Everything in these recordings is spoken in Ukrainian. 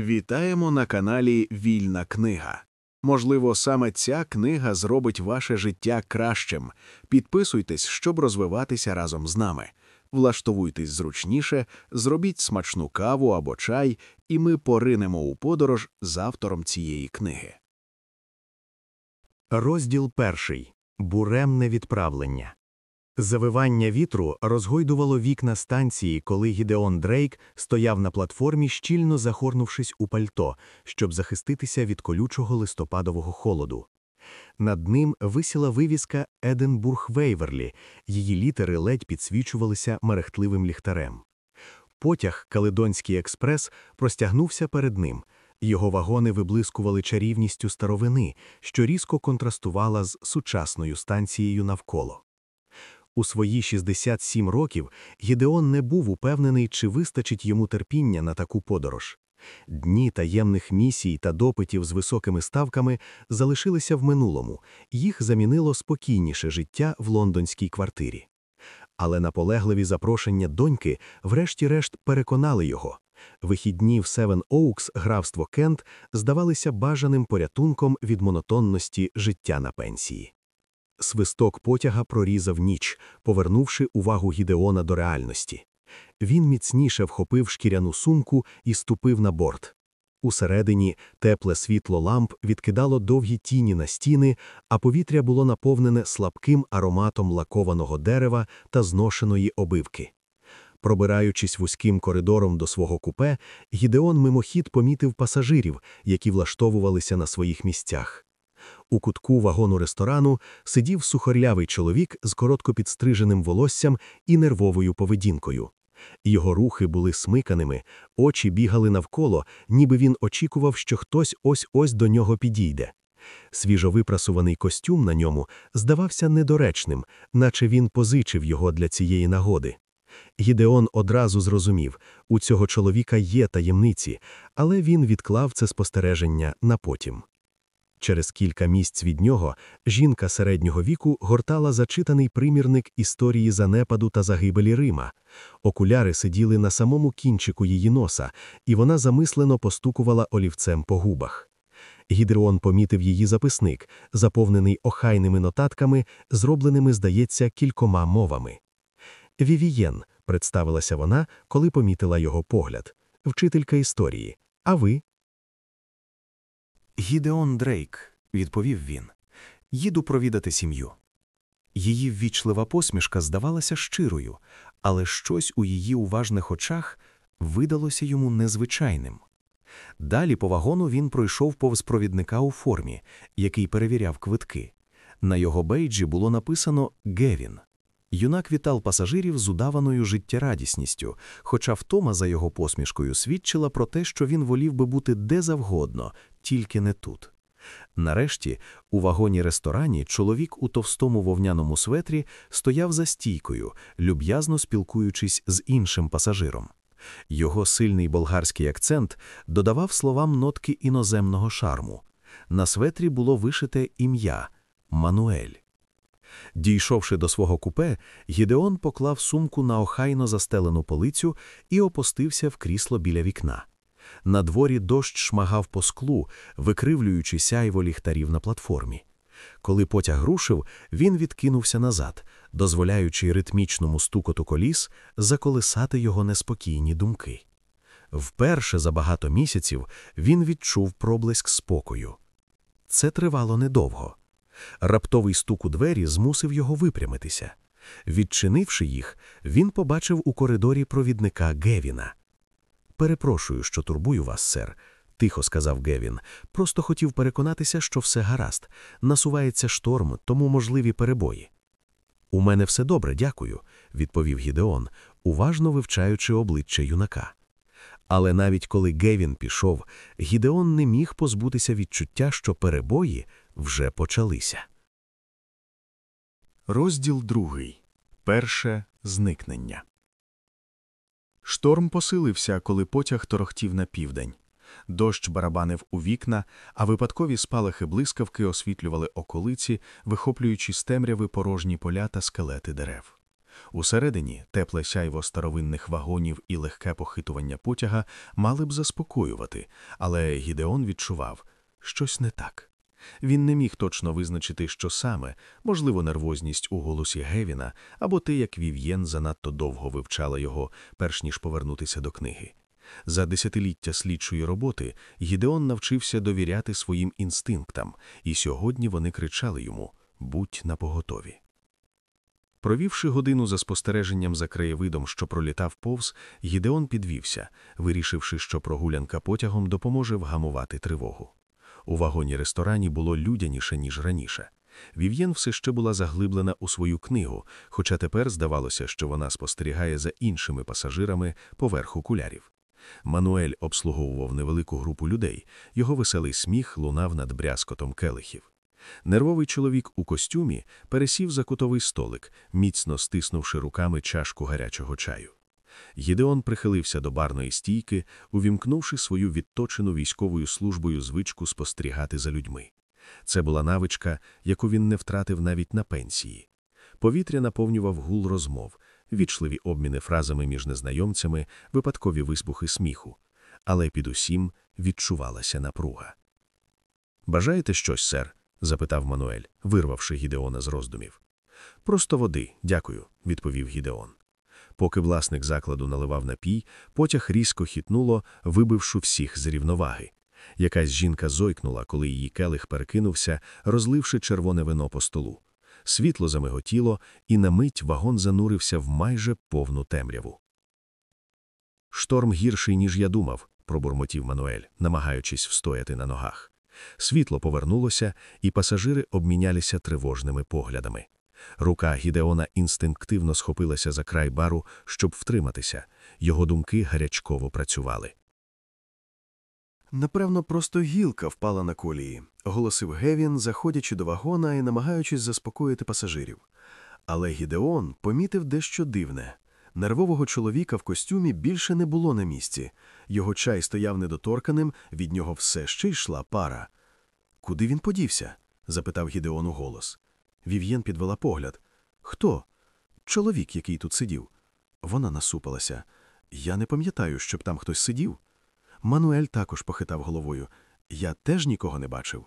Вітаємо на каналі Вільна книга. Можливо, саме ця книга зробить ваше життя кращим. Підписуйтесь, щоб розвиватися разом з нами. Влаштовуйтесь зручніше, зробіть смачну каву або чай, і ми поринемо у подорож з автором цієї книги. Розділ перший. Буремне відправлення. Завивання вітру розгойдувало вікна станції, коли Гідеон Дрейк стояв на платформі, щільно захорнувшись у пальто, щоб захиститися від колючого листопадового холоду. Над ним висіла вивіска Единбург Вейверлі, її літери ледь підсвічувалися мерехтливим ліхтарем. Потяг Каледонський експрес простягнувся перед ним. Його вагони виблискували чарівністю старовини, що різко контрастувала з сучасною станцією навколо. У свої 67 років Гідеон не був упевнений, чи вистачить йому терпіння на таку подорож. Дні таємних місій та допитів з високими ставками залишилися в минулому, їх замінило спокійніше життя в лондонській квартирі. Але наполегливі запрошення доньки, врешті-решт, переконали його. Вихідні в Севен Оукс, графство Кент, здавалися бажаним порятунком від монотонності життя на пенсії. Свисток потяга прорізав ніч, повернувши увагу Гідеона до реальності. Він міцніше вхопив шкіряну сумку і ступив на борт. Усередині тепле світло ламп відкидало довгі тіні на стіни, а повітря було наповнене слабким ароматом лакованого дерева та зношеної обивки. Пробираючись вузьким коридором до свого купе, Гідеон мимохід помітив пасажирів, які влаштовувалися на своїх місцях. У кутку вагону ресторану сидів сухорлявий чоловік з коротко підстриженим волоссям і нервовою поведінкою. Його рухи були смиканими, очі бігали навколо, ніби він очікував, що хтось ось ось до нього підійде. Свіжовипрасуваний костюм на ньому здавався недоречним, наче він позичив його для цієї нагоди. Гідеон одразу зрозумів, у цього чоловіка є таємниці, але він відклав це спостереження на потім. Через кілька місць від нього жінка середнього віку гортала зачитаний примірник історії занепаду та загибелі Рима. Окуляри сиділи на самому кінчику її носа, і вона замислено постукувала олівцем по губах. Гідреон помітив її записник, заповнений охайними нотатками, зробленими, здається, кількома мовами. Вівієн, представилася вона, коли помітила його погляд, вчителька історії. А ви? Гідеон Дрейк, відповів він, їду провідати сім'ю. Її ввічлива посмішка здавалася щирою, але щось у її уважних очах видалося йому незвичайним. Далі по вагону він пройшов повз провідника у формі, який перевіряв квитки. На його бейджі було написано Гевін. Юнак вітав пасажирів з удаваною життєрадісністю, хоча втома за його посмішкою свідчила про те, що він волів би бути де завгодно, тільки не тут. Нарешті, у вагоні ресторані, чоловік у товстому вовняному светрі стояв за стійкою, люб'язно спілкуючись з іншим пасажиром. Його сильний болгарський акцент додавав словам нотки іноземного шарму. На светрі було вишите ім'я Мануель. Дійшовши до свого купе, Гідеон поклав сумку на охайно застелену полицю і опустився в крісло біля вікна. На дворі дощ шмагав по склу, викривлюючи сяйво ліхтарів на платформі. Коли потяг рушив, він відкинувся назад, дозволяючи ритмічному стукоту коліс заколисати його неспокійні думки. Вперше за багато місяців він відчув проблиск спокою. Це тривало недовго. Раптовий стук у двері змусив його випрямитися. Відчинивши їх, він побачив у коридорі провідника Гевіна. Перепрошую, що турбую вас, сер, тихо сказав Гевін. Просто хотів переконатися, що все гаразд. Насувається шторм, тому можливі перебої. У мене все добре, дякую, відповів Гідеон, уважно вивчаючи обличчя юнака. Але навіть коли Гевін пішов, Гідеон не міг позбутися відчуття, що перебої вже почалися. Розділ другий. Перше зникнення. Шторм посилився, коли потяг торохтів на південь. Дощ барабанив у вікна, а випадкові спалахи блискавки освітлювали околиці, вихоплюючи з темряви порожні поля та скелети дерев. Усередині тепле сяйво старовинних вагонів і легке похитування потяга мали б заспокоювати, але Гідеон відчував щось не так. Він не міг точно визначити, що саме, можливо, нервозність у голосі Гевіна або те, як Вів'єн занадто довго вивчала його, перш ніж повернутися до книги. За десятиліття слідчої роботи Гідеон навчився довіряти своїм інстинктам, і сьогодні вони кричали йому «Будь напоготові». Провівши годину за спостереженням за краєвидом, що пролітав повз, Гідеон підвівся, вирішивши, що прогулянка потягом допоможе вгамувати тривогу. У вагоні-ресторані було людяніше, ніж раніше. Вів'єн все ще була заглиблена у свою книгу, хоча тепер здавалося, що вона спостерігає за іншими пасажирами поверх окулярів. Мануель обслуговував невелику групу людей, його веселий сміх лунав над брязкотом келихів. Нервовий чоловік у костюмі пересів за кутовий столик, міцно стиснувши руками чашку гарячого чаю. Гідеон прихилився до барної стійки, увімкнувши свою відточену військовою службою звичку спостерігати за людьми. Це була навичка, яку він не втратив навіть на пенсії. Повітря наповнював гул розмов, вічливі обміни фразами між незнайомцями, випадкові виспухи сміху. Але під усім відчувалася напруга. Бажаєте щось, сер? запитав Мануель, вирвавши Гідеона з роздумів. Просто води, дякую, відповів Гідеон. Поки власник закладу наливав напій, потяг різко хитнуло, вибивши всіх з рівноваги. Якась жінка зойкнула, коли її келих перекинувся, розливши червоне вино по столу. Світло замиготіло, і на мить вагон занурився в майже повну темряву. Шторм гірший, ніж я думав, пробурмотів Мануель, намагаючись встояти на ногах. Світло повернулося, і пасажири обмінялися тривожними поглядами. Рука Гідеона інстинктивно схопилася за край бару, щоб втриматися. Його думки гарячково працювали. Напевно, просто гілка впала на колії, оголосив Гевін, заходячи до вагона і намагаючись заспокоїти пасажирів. Але Гідеон помітив дещо дивне. Нервового чоловіка в костюмі більше не було на місці. Його чай стояв недоторканим, від нього все ще йшла пара. Куди він подівся? запитав Гідеон у голос. Вів'єн підвела погляд. Хто? Чоловік, який тут сидів. Вона насупилася. Я не пам'ятаю, щоб там хтось сидів. Мануель також похитав головою. Я теж нікого не бачив.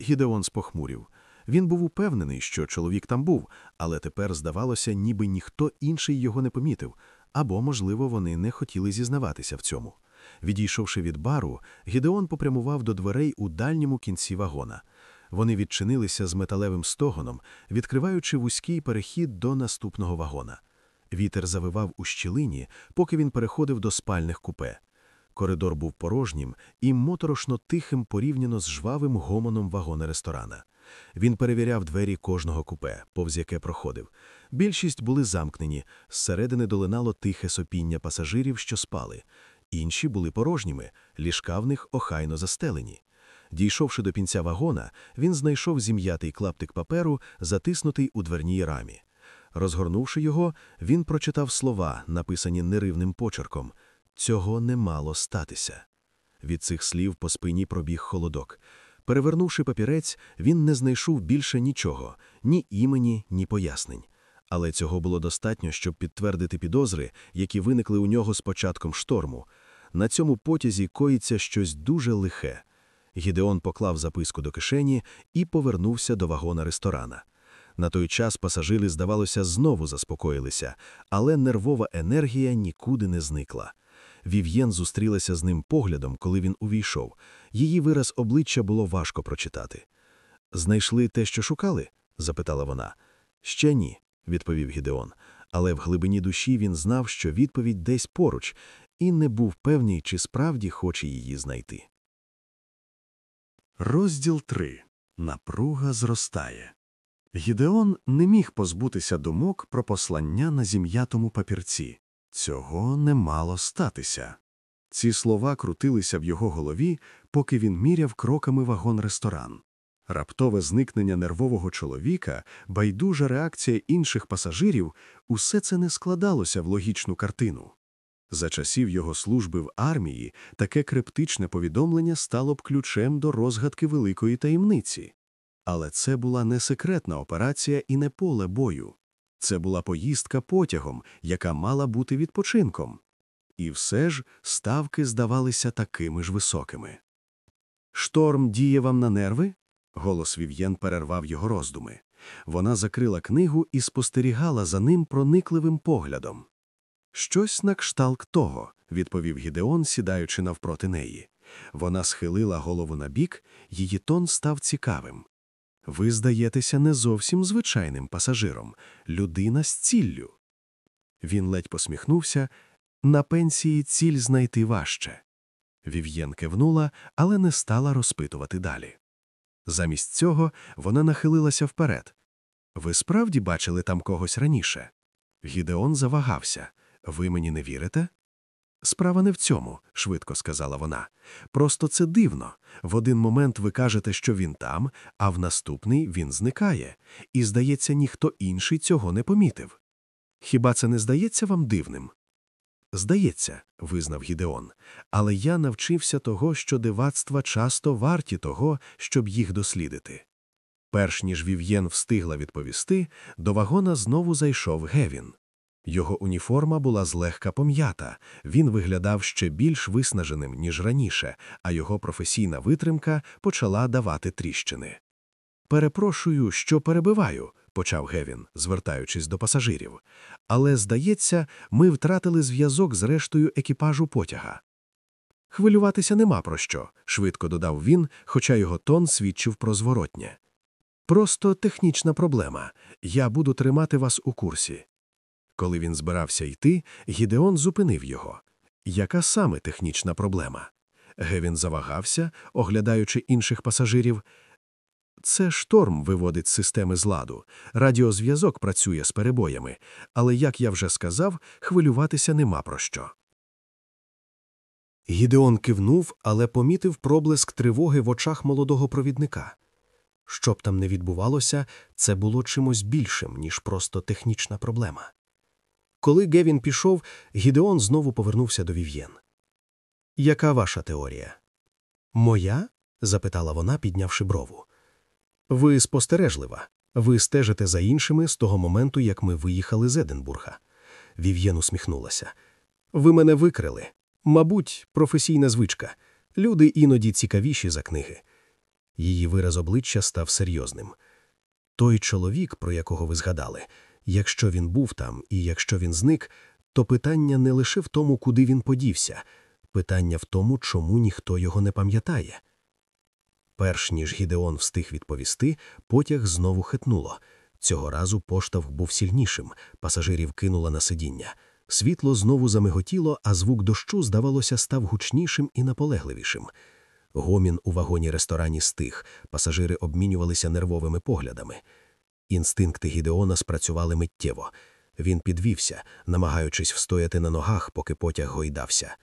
Гідеон спохмурів. Він був упевнений, що чоловік там був, але тепер здавалося, ніби ніхто інший його не помітив, або, можливо, вони не хотіли зізнаватися в цьому. Відійшовши від бару, Гідеон попрямував до дверей у дальньому кінці вагона. Вони відчинилися з металевим стогоном, відкриваючи вузький перехід до наступного вагона. Вітер завивав у щілині, поки він переходив до спальних купе. Коридор був порожнім і моторошно тихим порівняно з жвавим гомоном вагона ресторана. Він перевіряв двері кожного купе, повз яке проходив. Більшість були замкнені, зсередини долинало тихе сопіння пасажирів, що спали. Інші були порожніми, ліжка в них охайно застелені. Дійшовши до кінця вагона, він знайшов зім'ятий клаптик паперу, затиснутий у дверній рамі. Розгорнувши його, він прочитав слова, написані неривним почерком Цього не мало статися. Від цих слів по спині пробіг холодок. Перевернувши папірець, він не знайшов більше нічого ні імені, ні пояснень. Але цього було достатньо, щоб підтвердити підозри, які виникли у нього з початком шторму. На цьому потязі коїться щось дуже лихе. Гідеон поклав записку до кишені і повернувся до вагона ресторана. На той час пасажири, здавалося, знову заспокоїлися, але нервова енергія нікуди не зникла. Вів'єн зустрілася з ним поглядом, коли він увійшов. Її вираз обличчя було важко прочитати. Знайшли те, що шукали? запитала вона. Ще ні, відповів Гідеон, але в глибині душі він знав, що відповідь десь поруч, і не був певний, чи справді хоче її знайти. Розділ 3. Напруга зростає. Гідеон не міг позбутися думок про послання на зім'ятому папірці. Цього не мало статися. Ці слова крутилися в його голові, поки він міряв кроками вагон-ресторан. Раптове зникнення нервового чоловіка, байдужа реакція інших пасажирів усе це не складалося в логічну картину. За часів його служби в армії таке криптичне повідомлення стало б ключем до розгадки великої таємниці. Але це була не секретна операція і не поле бою. Це була поїздка потягом, яка мала бути відпочинком. І все ж ставки здавалися такими ж високими. Шторм діє вам на нерви? Голос Вів'єн перервав його роздуми. Вона закрила книгу і спостерігала за ним проникливим поглядом. Щось на кшталт того, відповів Гідеон, сідаючи навпроти неї. Вона схилила голову на бік, її тон став цікавим. Ви здаєтеся не зовсім звичайним пасажиром, людина з ціллю. Він ледь посміхнувся. На пенсії ціль знайти важче. Вів'єн кивнула, але не стала розпитувати далі. Замість цього вона нахилилася вперед. Ви справді бачили там когось раніше? Гідеон завагався. Ви мені не вірите? Справа не в цьому, швидко сказала вона. Просто це дивно. В один момент ви кажете, що він там, а в наступний він зникає, і, здається, ніхто інший цього не помітив. Хіба це не здається вам дивним? Здається, визнав Гідеон, але я навчився того, що дивацтва часто варті того, щоб їх дослідити. Перш ніж Вів'єн встигла відповісти, до вагона знову зайшов Гевін. Його уніформа була злегка пом'ята, він виглядав ще більш виснаженим, ніж раніше, а його професійна витримка почала давати тріщини. Перепрошую, що перебиваю, почав Гевін, звертаючись до пасажирів. Але, здається, ми втратили зв'язок з рештою екіпажу потяга. Хвилюватися нема про що, швидко додав він, хоча його тон свідчив про зворотнє. Просто технічна проблема. Я буду тримати вас у курсі. Коли він збирався йти, Гідеон зупинив його. Яка саме технічна проблема? Гевін завагався, оглядаючи інших пасажирів. Це шторм виводить системи з ладу, радіозв'язок працює з перебоями, але, як я вже сказав, хвилюватися нема про що. Гідеон кивнув, але помітив проблиск тривоги в очах молодого провідника. Що б там не відбувалося, це було чимось більшим, ніж просто технічна проблема. Коли Гевін пішов, Гідеон знову повернувся до Вів'єн. Яка ваша теорія? Моя? запитала вона, піднявши брову. Ви спостережлива. Ви стежите за іншими з того моменту, як ми виїхали з Единбурга. Вів'єн усміхнулася. Ви мене викрили. Мабуть, професійна звичка. Люди іноді цікавіші за книги. Її вираз обличчя став серйозним. Той чоловік, про якого ви згадали, якщо він був там і якщо він зник, то питання не лише в тому, куди він подівся, питання в тому, чому ніхто його не пам'ятає. Перш ніж Гідеон встиг відповісти, потяг знову хитнуло. Цього разу поштовх був сильнішим, пасажирів кинуло на сидіння. Світло знову замиготіло, а звук дощу, здавалося, став гучнішим і наполегливішим. Гомін у вагоні ресторані стих, пасажири обмінювалися нервовими поглядами. Інстинкти Гідеона спрацювали миттєво. Він підвівся, намагаючись встояти на ногах, поки потяг гойдався.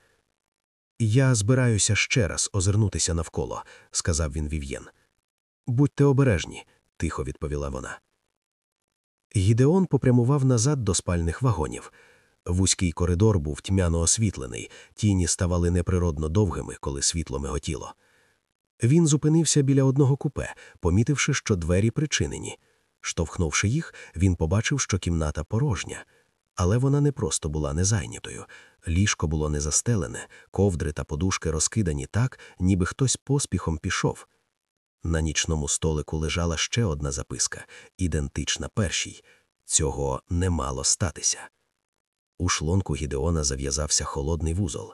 Я збираюся ще раз озирнутися навколо, сказав він Вів'єн. Будьте обережні, тихо відповіла вона. Гідеон попрямував назад до спальних вагонів. Вузький коридор був тьмяно освітлений, тіні ставали неприродно довгими, коли світло миготіло. Він зупинився біля одного купе, помітивши, що двері причинені. Штовхнувши їх, він побачив, що кімната порожня. Але вона не просто була незайнятою. Ліжко було не застелене, ковдри та подушки розкидані так, ніби хтось поспіхом пішов. На нічному столику лежала ще одна записка, ідентична першій. Цього не мало статися. У шлунку Гідеона зав'язався холодний вузол.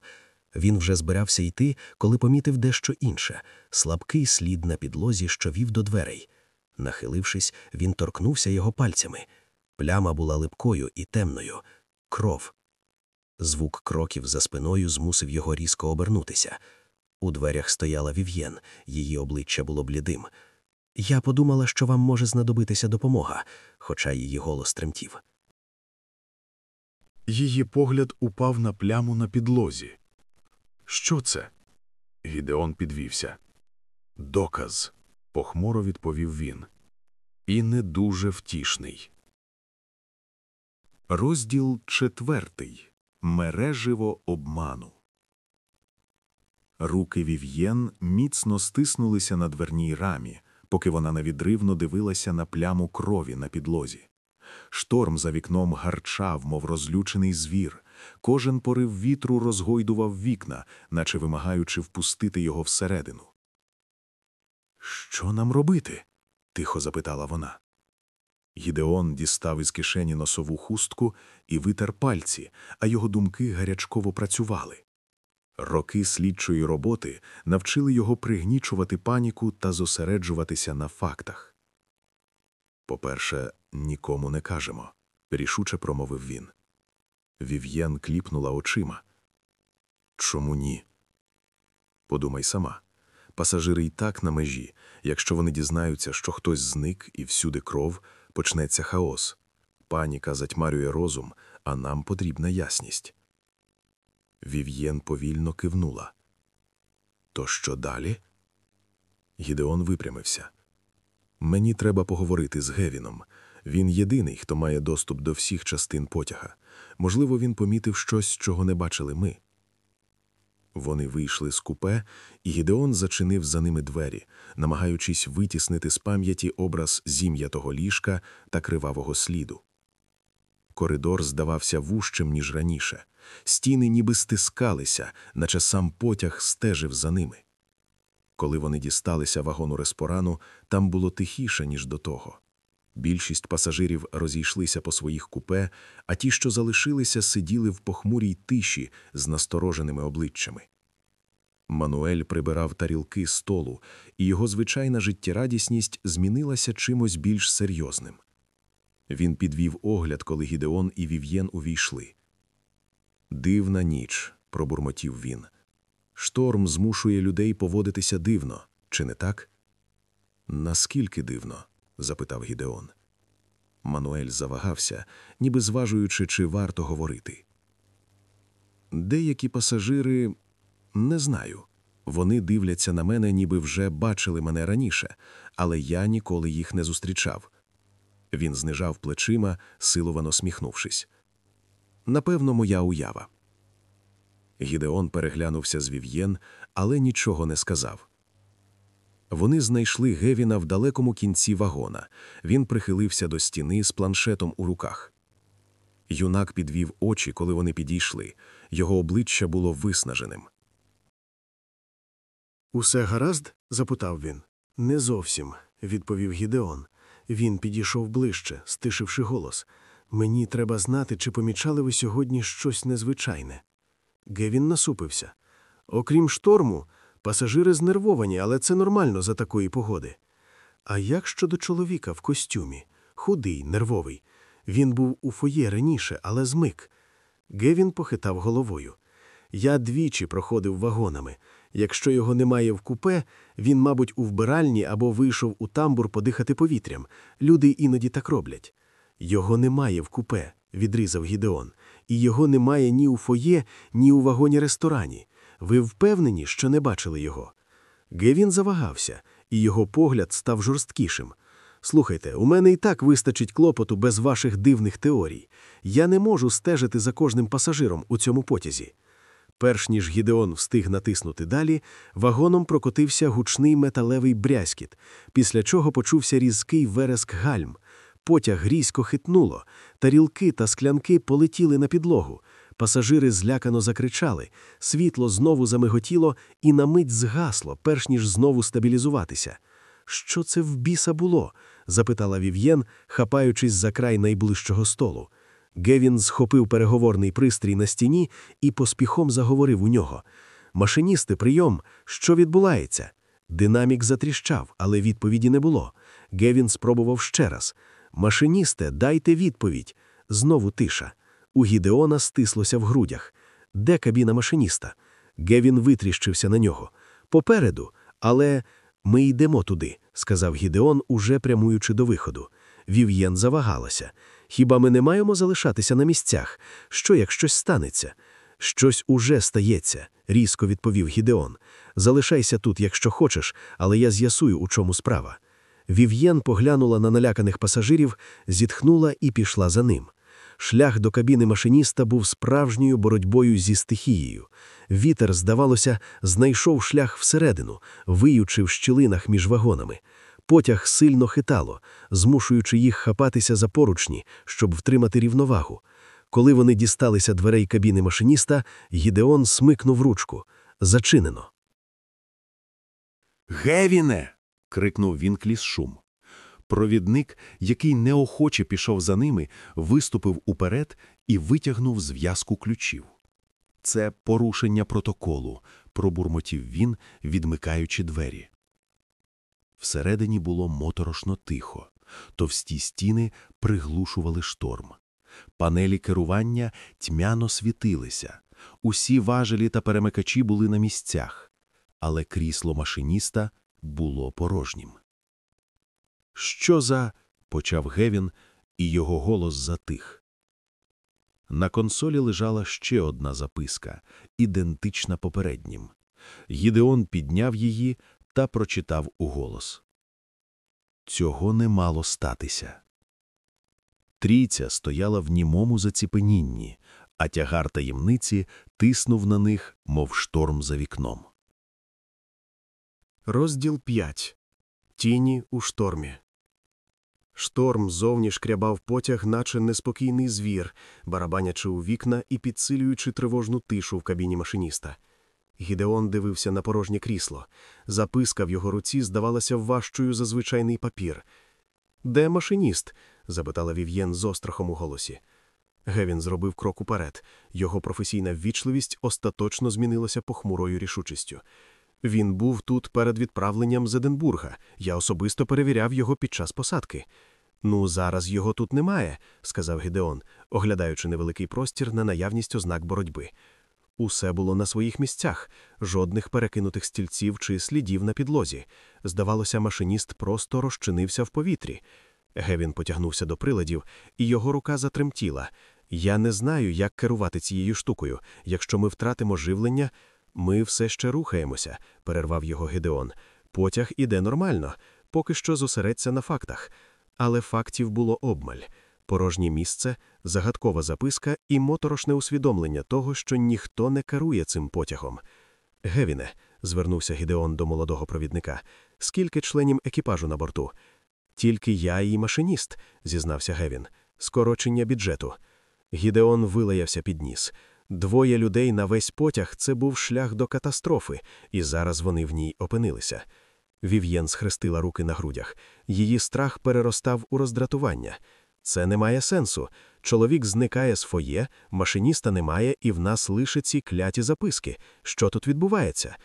Він вже збирався йти, коли помітив дещо інше слабкий слід на підлозі, що вів до дверей. Нахилившись, він торкнувся його пальцями. Пляма була липкою і темною кров. Звук кроків за спиною змусив його різко обернутися. У дверях стояла Вів'єн, її обличчя було блідим. Я подумала, що вам може знадобитися допомога, хоча її голос тремтів. Її погляд упав на пляму на підлозі. Що це? Гідеон підвівся. Доказ, похмуро відповів він. І не дуже втішний. Розділ четвертий. Мереживо обману. Руки Вів'єн міцно стиснулися на дверній рамі, поки вона невідривно дивилася на пляму крові на підлозі. Шторм за вікном гарчав, мов розлючений звір. Кожен порив вітру розгойдував вікна, наче вимагаючи впустити його всередину. Що нам робити? тихо запитала вона. Гідеон дістав із кишені носову хустку і витер пальці, а його думки гарячково працювали. Роки слідчої роботи навчили його пригнічувати паніку та зосереджуватися на фактах. По-перше, нікому не кажемо, рішуче промовив він. Вів'єн кліпнула очима. Чому ні? Подумай сама. Пасажири й так на межі. Якщо вони дізнаються, що хтось зник і всюди кров, почнеться хаос. Паніка затьмарює розум, а нам потрібна ясність. Вів'єн повільно кивнула. То що далі? Гідеон випрямився. Мені треба поговорити з Гевіном. Він єдиний, хто має доступ до всіх частин потяга. Можливо, він помітив щось, чого не бачили ми. Вони вийшли з купе, і Гідеон зачинив за ними двері, намагаючись витіснити з пам'яті образ зім'ятого ліжка та кривавого сліду. Коридор здавався вужчим, ніж раніше. Стіни ніби стискалися, наче сам потяг стежив за ними. Коли вони дісталися вагону респорану, там було тихіше, ніж до того. Більшість пасажирів розійшлися по своїх купе, а ті, що залишилися, сиділи в похмурій тиші з настороженими обличчями. Мануель прибирав тарілки столу, і його звичайна життєрадісність змінилася чимось більш серйозним. Він підвів огляд, коли Гідеон і Вів'єн увійшли. Дивна ніч, пробурмотів він. Шторм змушує людей поводитися дивно, чи не так? Наскільки дивно? Запитав Гідеон. Мануель завагався, ніби зважуючи, чи варто говорити. Деякі пасажири не знаю. Вони дивляться на мене, ніби вже бачили мене раніше, але я ніколи їх не зустрічав. Він знижав плечима, силовано сміхнувшись. Напевно, моя уява. Гідеон переглянувся з Вів'єн, але нічого не сказав. Вони знайшли Гевіна в далекому кінці вагона. Він прихилився до стіни з планшетом у руках. Юнак підвів очі, коли вони підійшли. Його обличчя було виснаженим. Усе гаразд? запитав він. Не зовсім, відповів Гідеон. Він підійшов ближче, стишивши голос. Мені треба знати, чи помічали ви сьогодні щось незвичайне. Гевін насупився. Окрім шторму, пасажири знервовані, але це нормально за такої погоди. А як щодо чоловіка в костюмі? Худий, нервовий. Він був у фоє раніше, але змик. Гевін похитав головою. Я двічі проходив вагонами. Якщо його немає в купе, він, мабуть, у вбиральні або вийшов у тамбур подихати повітрям. Люди іноді так роблять. Його немає в купе, відрізав Гідеон, і його немає ні у фоє, ні у вагоні-ресторані. Ви впевнені, що не бачили його? Гевін завагався, і його погляд став жорсткішим. Слухайте, у мене і так вистачить клопоту без ваших дивних теорій. Я не можу стежити за кожним пасажиром у цьому потязі. Перш ніж Гідеон встиг натиснути далі, вагоном прокотився гучний металевий брязкіт, після чого почувся різкий вереск гальм. Потяг різко хитнуло, тарілки та склянки полетіли на підлогу. Пасажири злякано закричали, світло знову замиготіло і на мить згасло, перш ніж знову стабілізуватися. Що це в біса було? запитала Вів'єн, хапаючись за край найближчого столу. Гевін схопив переговорний пристрій на стіні і поспіхом заговорив у нього. Машиністи, прийом, що відбувається? Динамік затріщав, але відповіді не було. Гевін спробував ще раз. Машиністе, дайте відповідь. Знову тиша. У Гідеона стислося в грудях. Де кабіна машиніста? Гевін витріщився на нього. Попереду, але ми йдемо туди, сказав Гідеон, уже прямуючи до виходу. Вів'єн завагалася. Хіба ми не маємо залишатися на місцях? Що, як щось станеться? Щось уже стається, різко відповів Гідеон. Залишайся тут, якщо хочеш, але я з'ясую, у чому справа. Вів'єн поглянула на наляканих пасажирів, зітхнула і пішла за ним. Шлях до кабіни машиніста був справжньою боротьбою зі стихією. Вітер, здавалося, знайшов шлях всередину, виючи в щілинах між вагонами. Потяг сильно хитало, змушуючи їх хапатися за поручні, щоб втримати рівновагу. Коли вони дісталися дверей кабіни машиніста, Гідеон смикнув ручку. Зачинено. Гевіне. крикнув він крізь шум. Провідник, який неохоче пішов за ними, виступив уперед і витягнув зв'язку ключів. Це порушення протоколу, пробурмотів він, відмикаючи двері. Всередині було моторошно тихо, товсті стіни приглушували шторм. Панелі керування тьмяно світилися, усі важелі та перемикачі були на місцях, але крісло машиніста було порожнім. Що за. почав Гевін, і його голос затих. На консолі лежала ще одна записка, ідентична попереднім. Гідеон підняв її та прочитав уголос. Цього не мало статися. Трійця стояла в німому заціпенінні, а тягар таємниці тиснув на них, мов шторм за вікном. Розділ 5. Тіні у штормі. Шторм зовні шкрябав потяг, наче неспокійний звір, барабанячи у вікна і підсилюючи тривожну тишу в кабіні машиніста. Гідеон дивився на порожнє крісло. Записка в його руці здавалася важчою за звичайний папір. Де машиніст? запитала Вів'єн з острахом у голосі. Гевін зробив крок уперед. Його професійна ввічливість остаточно змінилася похмурою рішучістю. Він був тут перед відправленням з Единбурга. Я особисто перевіряв його під час посадки. Ну, зараз його тут немає, сказав Гідеон, оглядаючи невеликий простір на наявність ознак боротьби. Усе було на своїх місцях, жодних перекинутих стільців чи слідів на підлозі. Здавалося, машиніст просто розчинився в повітрі. Гевін потягнувся до приладів, і його рука затремтіла. Я не знаю, як керувати цією штукою. Якщо ми втратимо живлення, ми все ще рухаємося, перервав його Гедеон. Потяг іде нормально, поки що зосередься на фактах. Але фактів було обмаль. Порожнє місце, загадкова записка і моторошне усвідомлення того, що ніхто не керує цим потягом. Гевіне, звернувся Гідеон до молодого провідника, скільки членів екіпажу на борту? Тільки я і машиніст, зізнався Гевін. Скорочення бюджету. Гідеон вилаявся під ніс. Двоє людей на весь потяг це був шлях до катастрофи, і зараз вони в ній опинилися. Вів'єн схрестила руки на грудях. Її страх переростав у роздратування. Це не має сенсу. Чоловік зникає з фоє, машиніста немає, і в нас лише ці кляті записки. Що тут відбувається?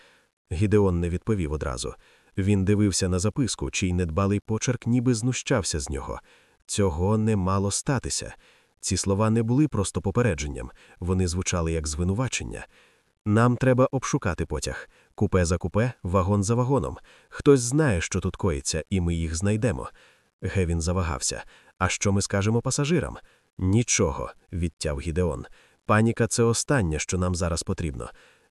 Гідеон не відповів одразу. Він дивився на записку, чий недбалий почерк ніби знущався з нього. Цього не мало статися. Ці слова не були просто попередженням, вони звучали як звинувачення. Нам треба обшукати потяг. Купе за купе, вагон за вагоном. Хтось знає, що тут коїться, і ми їх знайдемо. Гевін завагався. А що ми скажемо пасажирам? Нічого, відтяв Гідеон. Паніка це останнє, що нам зараз потрібно.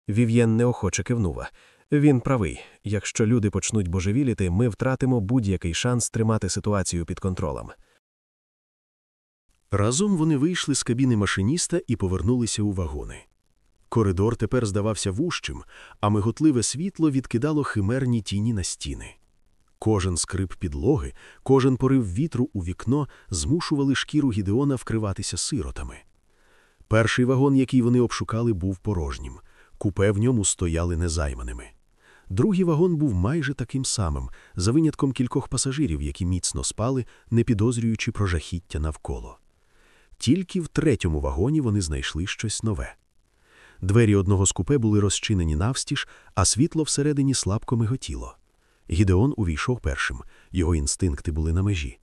Вів'єн неохоче кивнула. Він правий. Якщо люди почнуть божевіліти, ми втратимо будь-який шанс тримати ситуацію під контролем. Разом вони вийшли з кабіни машиніста і повернулися у вагони. Коридор тепер здавався вущим, а миготливе світло відкидало химерні тіні на стіни. Кожен скрип підлоги, кожен порив вітру у вікно змушували шкіру Гідеона вкриватися сиротами. Перший вагон, який вони обшукали, був порожнім. Купе в ньому стояли незайманими. Другий вагон був майже таким самим, за винятком кількох пасажирів, які міцно спали, не підозрюючи про жахіття навколо. Тільки в третьому вагоні вони знайшли щось нове. Двері одного з купе були розчинені навстіж, а світло всередині слабко миготіло. Гідеон увійшов першим, його інстинкти були на межі.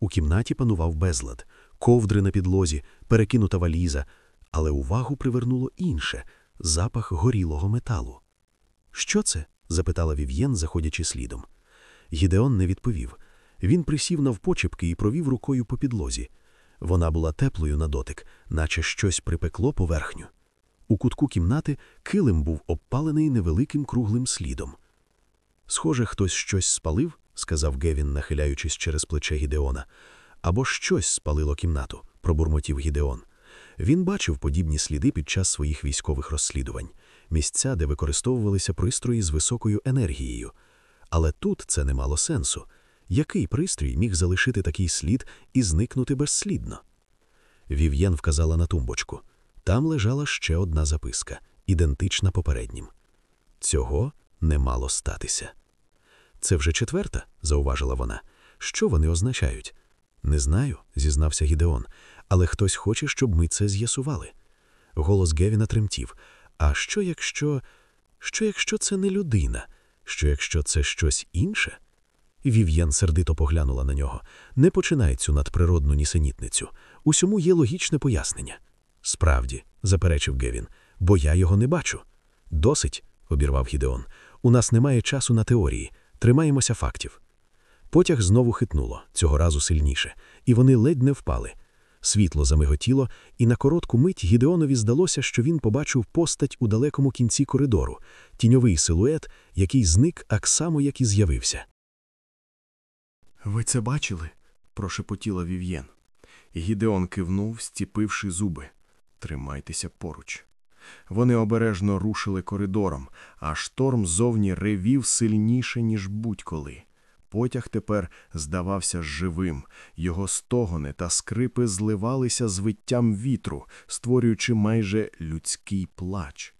У кімнаті панував безлад, ковдри на підлозі, перекинута валіза, але увагу привернуло інше запах горілого металу. Що це? запитала Вів'єн, заходячи слідом. Гідеон не відповів. Він присів навпочепки і провів рукою по підлозі. Вона була теплою на дотик, наче щось припекло поверхню. У кутку кімнати килим був обпалений невеликим круглим слідом. Схоже, хтось щось спалив, сказав Гевін, нахиляючись через плече Гідеона. Або щось спалило кімнату, пробурмотів Гідеон. Він бачив подібні сліди під час своїх військових розслідувань, місця, де використовувалися пристрої з високою енергією. Але тут це не мало сенсу. Який пристрій міг залишити такий слід і зникнути безслідно? Вів'єн вказала на тумбочку. Там лежала ще одна записка, ідентична попереднім. Цього не мало статися. Це вже четверта, зауважила вона. Що вони означають? Не знаю, зізнався Гідеон, але хтось хоче, щоб ми це з'ясували. Голос Гевіна тремтів. А що якщо. Що якщо це не людина? Що якщо це щось інше? Вів'ян сердито поглянула на нього. Не починай цю надприродну нісенітницю. Усьому є логічне пояснення. Справді, заперечив Гевін, бо я його не бачу. Досить, обірвав Гідеон. У нас немає часу на теорії. Тримаємося фактів. Потяг знову хитнуло, цього разу сильніше, і вони ледь не впали. Світло замиготіло, і на коротку мить Гідеонові здалося, що він побачив постать у далекому кінці коридору, тіньовий силует, який зник так само, як і з'явився. Ви це бачили? прошепотіла Вів'єн. Гідеон кивнув, стіпивши зуби. Тримайтеся поруч. Вони обережно рушили коридором, а шторм зовні ревів сильніше, ніж будь-коли. Потяг тепер здавався живим, його стогони та скрипи зливалися з виттям вітру, створюючи майже людський плач.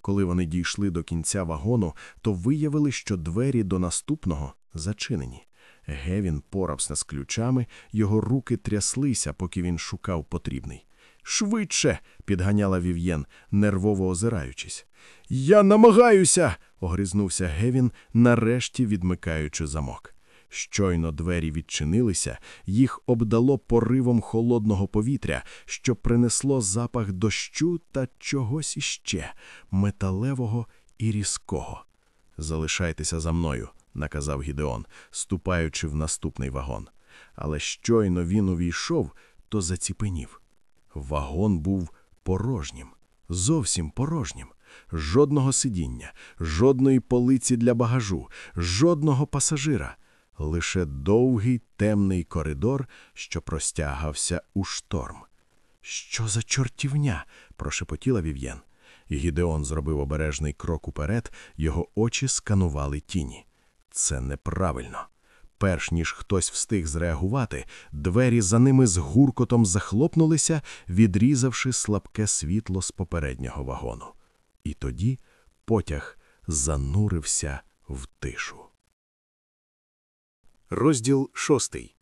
Коли вони дійшли до кінця вагону, то виявили, що двері до наступного зачинені. Гевін порався з ключами, його руки тряслися, поки він шукав потрібний. Швидше. підганяла Вів'єн, нервово озираючись. Я намагаюся. огризнувся Гевін, нарешті відмикаючи замок. Щойно двері відчинилися, їх обдало поривом холодного повітря, що принесло запах дощу та чогось іще металевого і різкого. Залишайтеся за мною, наказав Гідеон, ступаючи в наступний вагон. Але щойно він увійшов, то заціпенів. Вагон був порожнім, зовсім порожнім. Жодного сидіння, жодної полиці для багажу, жодного пасажира, лише довгий темний коридор, що простягався у шторм. Що за чортівня? прошепотіла Вів'єн. Гідеон зробив обережний крок уперед, його очі сканували тіні. Це неправильно. Перш ніж хтось встиг зреагувати, двері за ними з гуркотом захлопнулися, відрізавши слабке світло з попереднього вагону. І тоді потяг занурився в тишу. Розділ шостий.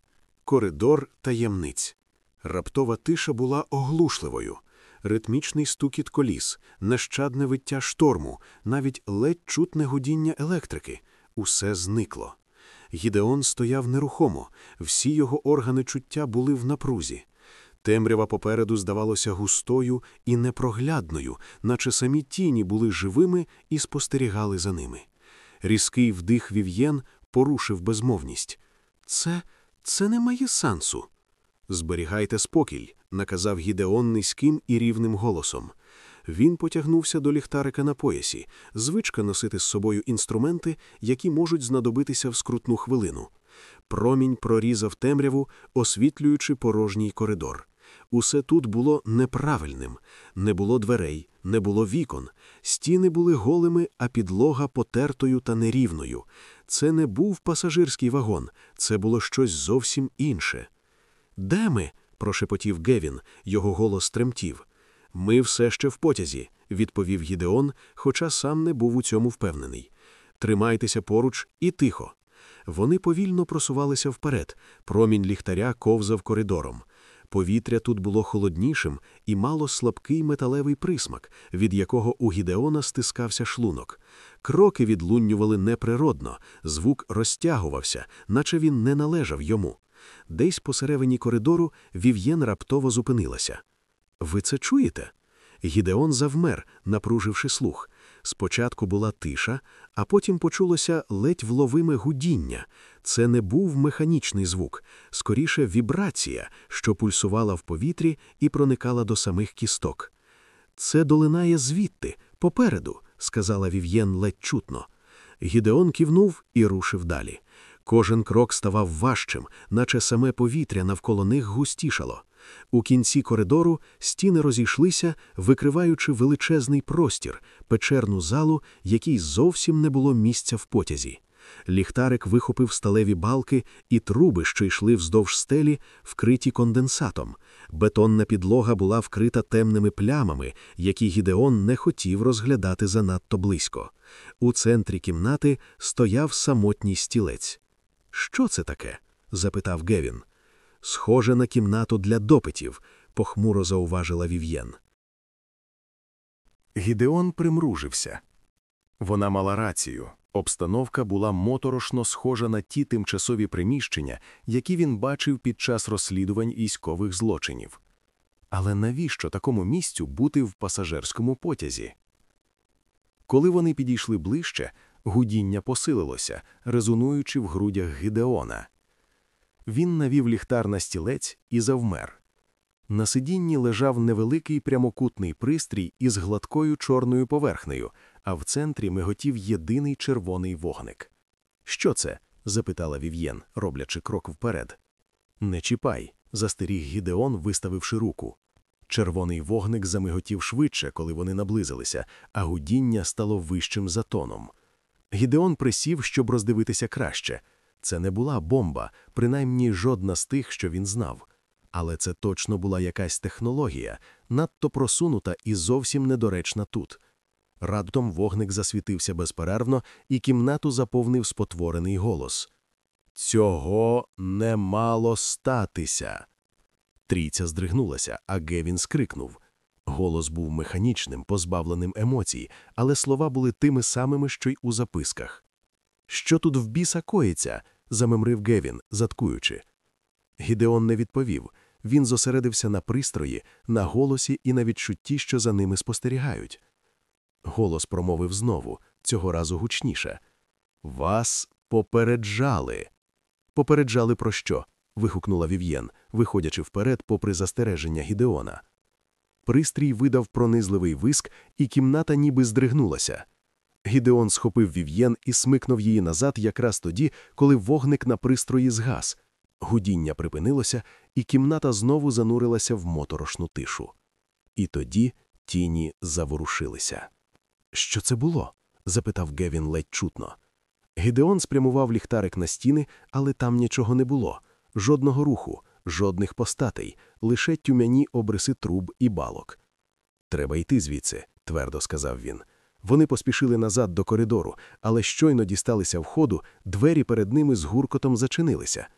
Коридор таємниць. Раптова тиша була оглушливою. Ритмічний стукіт коліс, нещадне виття шторму, навіть ледь чутне гудіння електрики усе зникло. Гідеон стояв нерухомо, всі його органи чуття були в напрузі. Темрява попереду здавалося густою і непроглядною, наче самі тіні були живими і спостерігали за ними. Різкий вдих Вів'єн порушив безмовність. Це це не має сенсу. Зберігайте спокій, наказав Гідеон низьким і рівним голосом. Він потягнувся до ліхтарика на поясі, звичка носити з собою інструменти, які можуть знадобитися в скрутну хвилину. Промінь прорізав темряву, освітлюючи порожній коридор. Усе тут було неправильним, не було дверей, не було вікон, стіни були голими, а підлога потертою та нерівною. Це не був пасажирський вагон, це було щось зовсім інше. Де ми? прошепотів Гевін, його голос тремтів. Ми все ще в потязі, відповів Гідеон, хоча сам не був у цьому впевнений. Тримайтеся поруч і тихо. Вони повільно просувалися вперед, промінь ліхтаря ковзав коридором. Повітря тут було холоднішим і мало слабкий металевий присмак, від якого у Гідеона стискався шлунок. Кроки відлуннювали неприродно, звук розтягувався, наче він не належав йому. Десь посередині коридору Вів'єн раптово зупинилася. Ви це чуєте? Гідеон завмер, напруживши слух. Спочатку була тиша, а потім почулося ледь вловиме гудіння. Це не був механічний звук, скоріше вібрація, що пульсувала в повітрі і проникала до самих кісток. Це долинає звідти, попереду, сказала Вів'єн ледь чутно. Гідеон кивнув і рушив далі. Кожен крок ставав важчим, наче саме повітря навколо них густішало. У кінці коридору стіни розійшлися, викриваючи величезний простір, печерну залу, якій зовсім не було місця в потязі. Ліхтарик вихопив сталеві балки і труби, що йшли вздовж стелі, вкриті конденсатом. Бетонна підлога була вкрита темними плямами, які Гідеон не хотів розглядати занадто близько. У центрі кімнати стояв самотній стілець. Що це таке? запитав Гевін. Схоже на кімнату для допитів, похмуро зауважила Вів'єн. Гідеон примружився. Вона мала рацію. Обстановка була моторошно схожа на ті тимчасові приміщення, які він бачив під час розслідувань військових злочинів. Але навіщо такому місцю бути в пасажирському потязі? Коли вони підійшли ближче, гудіння посилилося, резонуючи в грудях Гідеона. Він навів ліхтар на стілець і завмер. На сидінні лежав невеликий прямокутний пристрій із гладкою чорною поверхнею, а в центрі миготів єдиний червоний вогник. Що це? запитала Вів'єн, роблячи крок вперед. Не чіпай, застеріг Гідеон, виставивши руку. Червоний вогник замиготів швидше, коли вони наблизилися, а гудіння стало вищим за тоном. Гідеон присів, щоб роздивитися краще. Це не була бомба, принаймні жодна з тих, що він знав. Але це точно була якась технологія, надто просунута і зовсім недоречна тут. Раптом вогник засвітився безперервно, і кімнату заповнив спотворений голос. Цього не мало статися. Трійця здригнулася, а Гевін скрикнув. Голос був механічним, позбавленим емоцій, але слова були тими самими, що й у записках. Що тут в біса коїться? замемрив Гевін, заткуючи. Гідеон не відповів. Він зосередився на пристрої, на голосі і на відчутті, що за ними спостерігають. Голос промовив знову, цього разу гучніше. Вас попереджали. Попереджали про що? вигукнула Вів'єн, виходячи вперед, попри застереження Гідеона. Пристрій видав пронизливий виск, і кімната ніби здригнулася. Гідеон схопив Вів'єн і смикнув її назад якраз тоді, коли вогник на пристрої згас. Гудіння припинилося, і кімната знову занурилася в моторошну тишу. І тоді тіні заворушилися. Що це було? запитав Гевін ледь чутно. Гідеон спрямував ліхтарик на стіни, але там нічого не було жодного руху, жодних постатей, лише тюмяні обриси труб і балок. Треба йти звідси, твердо сказав він. Вони поспішили назад до коридору, але щойно дісталися входу, двері перед ними з гуркотом зачинилися.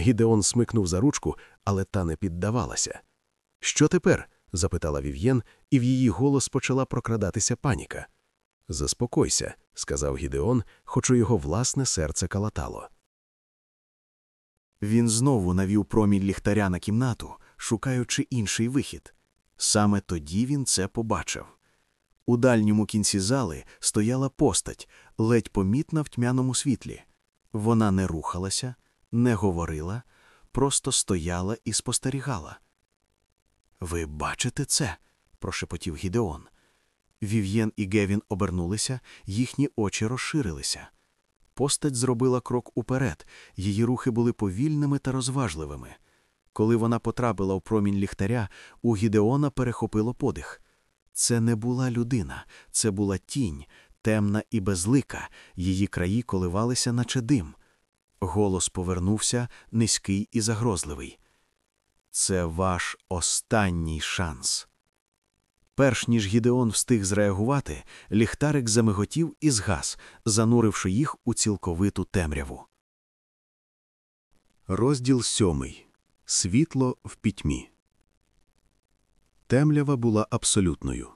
Гідеон смикнув за ручку, але та не піддавалася. Що тепер? запитала Вів'єн, і в її голос почала прокрадатися паніка. Заспокойся, сказав Гідеон, хоч у його власне серце калатало. Він знову навів промінь ліхтаря на кімнату, шукаючи інший вихід. Саме тоді він це побачив. У дальньому кінці зали стояла постать, ледь помітна в тьмяному світлі. Вона не рухалася, не говорила, просто стояла і спостерігала. Ви бачите це? прошепотів Гідеон. Вів'єн і Гевін обернулися, їхні очі розширилися. Постать зробила крок уперед, її рухи були повільними та розважливими. Коли вона потрапила в промінь ліхтаря, у Гідеона перехопило подих. Це не була людина, це була тінь, темна і безлика, її краї коливалися, наче дим. Голос повернувся, низький і загрозливий. Це ваш останній шанс. Перш ніж Гідеон встиг зреагувати, ліхтарик замиготів і згас, зануривши їх у цілковиту темряву. Розділ сьомий. Світло в пітьмі. Темрява була абсолютною.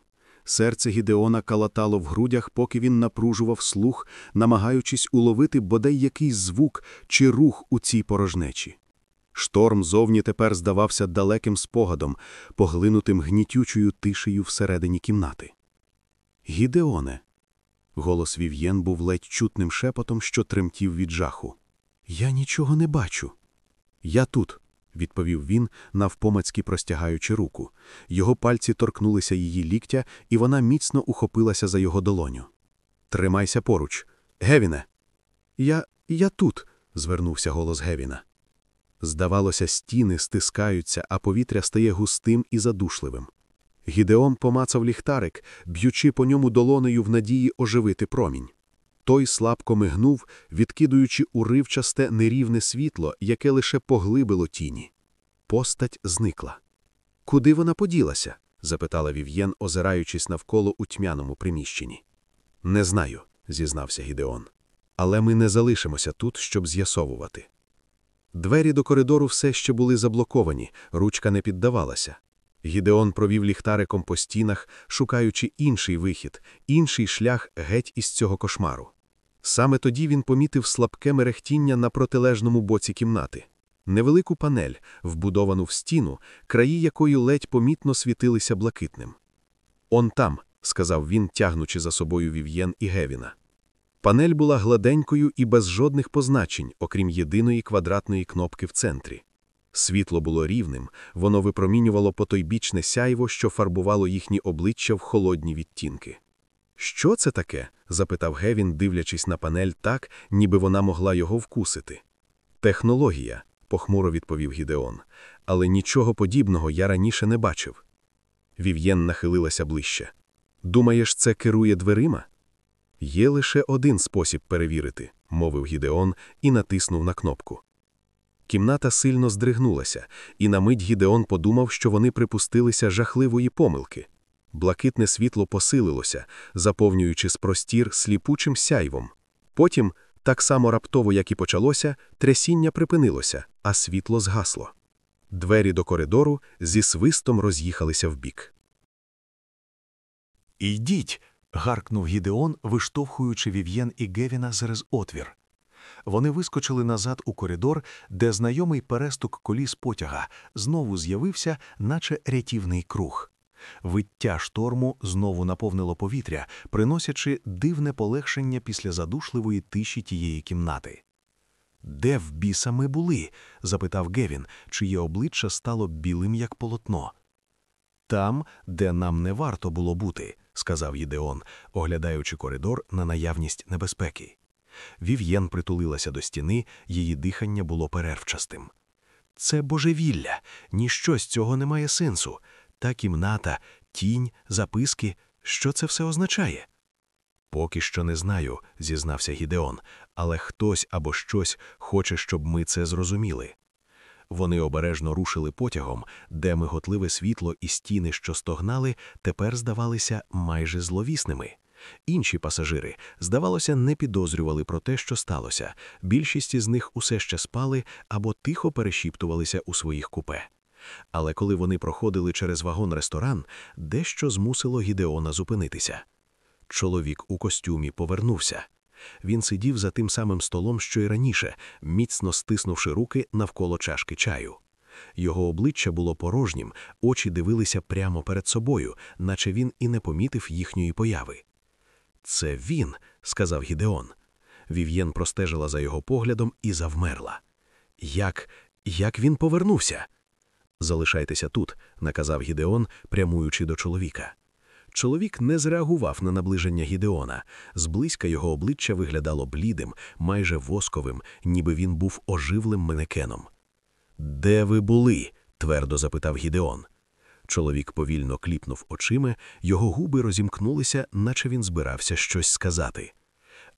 Серце Гідеона калатало в грудях, поки він напружував слух, намагаючись уловити бодай якийсь звук чи рух у цій порожнечі. Шторм зовні тепер здавався далеким спогадом, поглинутим гнітючою тишею всередині кімнати. Гідеоне. Голос Вів'єн був ледь чутним шепотом, що тремтів від жаху. Я нічого не бачу. Я тут, відповів він, навпомацьки простягаючи руку. Його пальці торкнулися її ліктя, і вона міцно ухопилася за його долоню. Тримайся поруч. Гевіне. Я. я тут. звернувся голос Гевіна. Здавалося, стіни стискаються, а повітря стає густим і задушливим. Гідеон помацав ліхтарик, б'ючи по ньому долонею в надії оживити промінь. Той слабко мигнув, відкидуючи уривчасте нерівне світло, яке лише поглибило тіні. Постать зникла. Куди вона поділася? запитала Вів'єн, озираючись навколо у тьмяному приміщенні. Не знаю, зізнався Гідеон. Але ми не залишимося тут, щоб з'ясовувати. Двері до коридору все ще були заблоковані, ручка не піддавалася. Гідеон провів ліхтариком по стінах, шукаючи інший вихід, інший шлях геть із цього кошмару. Саме тоді він помітив слабке мерехтіння на протилежному боці кімнати. Невелику панель, вбудовану в стіну, краї якої ледь помітно світилися блакитним. Он там, сказав він, тягнучи за собою Вів'єн і Гевіна. Панель була гладенькою і без жодних позначень, окрім єдиної квадратної кнопки в центрі. Світло було рівним, воно випромінювало потойбічне сяйво, що фарбувало їхні обличчя в холодні відтінки. Що це таке? Запитав Гевін, дивлячись на панель так, ніби вона могла його вкусити. Технологія, похмуро відповів Гідеон, але нічого подібного я раніше не бачив. Вів'єн нахилилася ближче. Думаєш, це керує дверима? Є лише один спосіб перевірити, мовив Гідеон і натиснув на кнопку. Кімната сильно здригнулася, і на мить Гідеон подумав, що вони припустилися жахливої помилки. Блакитне світло посилилося, заповнюючи спростір сліпучим сяйвом. Потім, так само раптово, як і почалося, трясіння припинилося, а світло згасло. Двері до коридору зі свистом роз'їхалися вбік. Ідіть. гаркнув Гідеон, виштовхуючи Вів'єн і Гевіна через отвір. Вони вискочили назад у коридор, де знайомий перестук коліс потяга знову з'явився, наче рятівний круг. Виття шторму знову наповнило повітря, приносячи дивне полегшення після задушливої тиші тієї кімнати. Де в біса ми були? запитав Гевін, чиє обличчя стало білим, як полотно. Там, де нам не варто було бути, сказав Єдеон, оглядаючи коридор на наявність небезпеки. Вів'єн притулилася до стіни, її дихання було перервчастим. Це божевілля, ніщо з цього не має сенсу. Та кімната, тінь, записки, що це все означає? Поки що не знаю, зізнався Гідеон, але хтось або щось хоче, щоб ми це зрозуміли. Вони обережно рушили потягом, де миготливе світло і стіни, що стогнали, тепер здавалися майже зловісними. Інші пасажири, здавалося, не підозрювали про те, що сталося. Більшість із них усе ще спали або тихо перешіптувалися у своїх купе. Але коли вони проходили через вагон-ресторан, дещо змусило Гідеона зупинитися. Чоловік у костюмі повернувся. Він сидів за тим самим столом, що й раніше, міцно стиснувши руки навколо чашки чаю. Його обличчя було порожнім, очі дивилися прямо перед собою, наче він і не помітив їхньої появи. Це він, сказав Гідеон. Вів'єн простежила за його поглядом і завмерла. Як, як він повернувся? Залишайтеся тут, наказав Гідеон, прямуючи до чоловіка. Чоловік не зреагував на наближення Гідеона. Зблизька його обличчя виглядало блідим, майже восковим, ніби він був оживлим манекеном. Де ви були? твердо запитав Гідеон. Чоловік повільно кліпнув очима, його губи розімкнулися, наче він збирався щось сказати.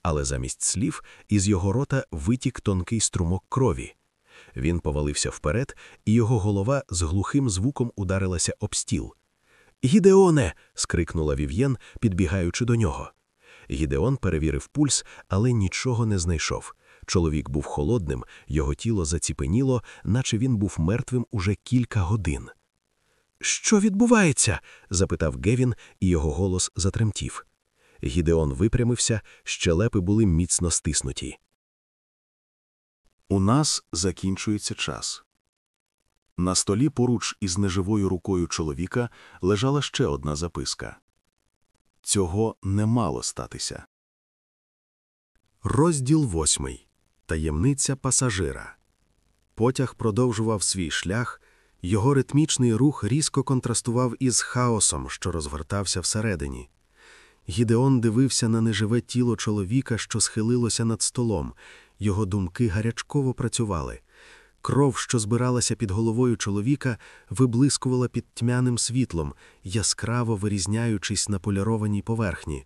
Але замість слів із його рота витік тонкий струмок крові. Він повалився вперед, і його голова з глухим звуком ударилася об стіл. Гідеоне. скрикнула Вів'єн, підбігаючи до нього. Гідеон перевірив пульс, але нічого не знайшов. Чоловік був холодним, його тіло заціпеніло, наче він був мертвим уже кілька годин. Що відбувається? запитав Гевін, і його голос затремтів. Гідеон випрямився, щелепи були міцно стиснуті. У нас закінчується час. На столі поруч із неживою рукою чоловіка лежала ще одна записка. Цього не мало статися. Розділ восьмий. Таємниця пасажира. Потяг продовжував свій шлях, його ритмічний рух різко контрастував із хаосом, що розгортався всередині. Гідеон дивився на неживе тіло чоловіка, що схилилося над столом, його думки гарячково працювали. Кров, що збиралася під головою чоловіка, виблискувала під тьмяним світлом, яскраво вирізняючись на полірованій поверхні.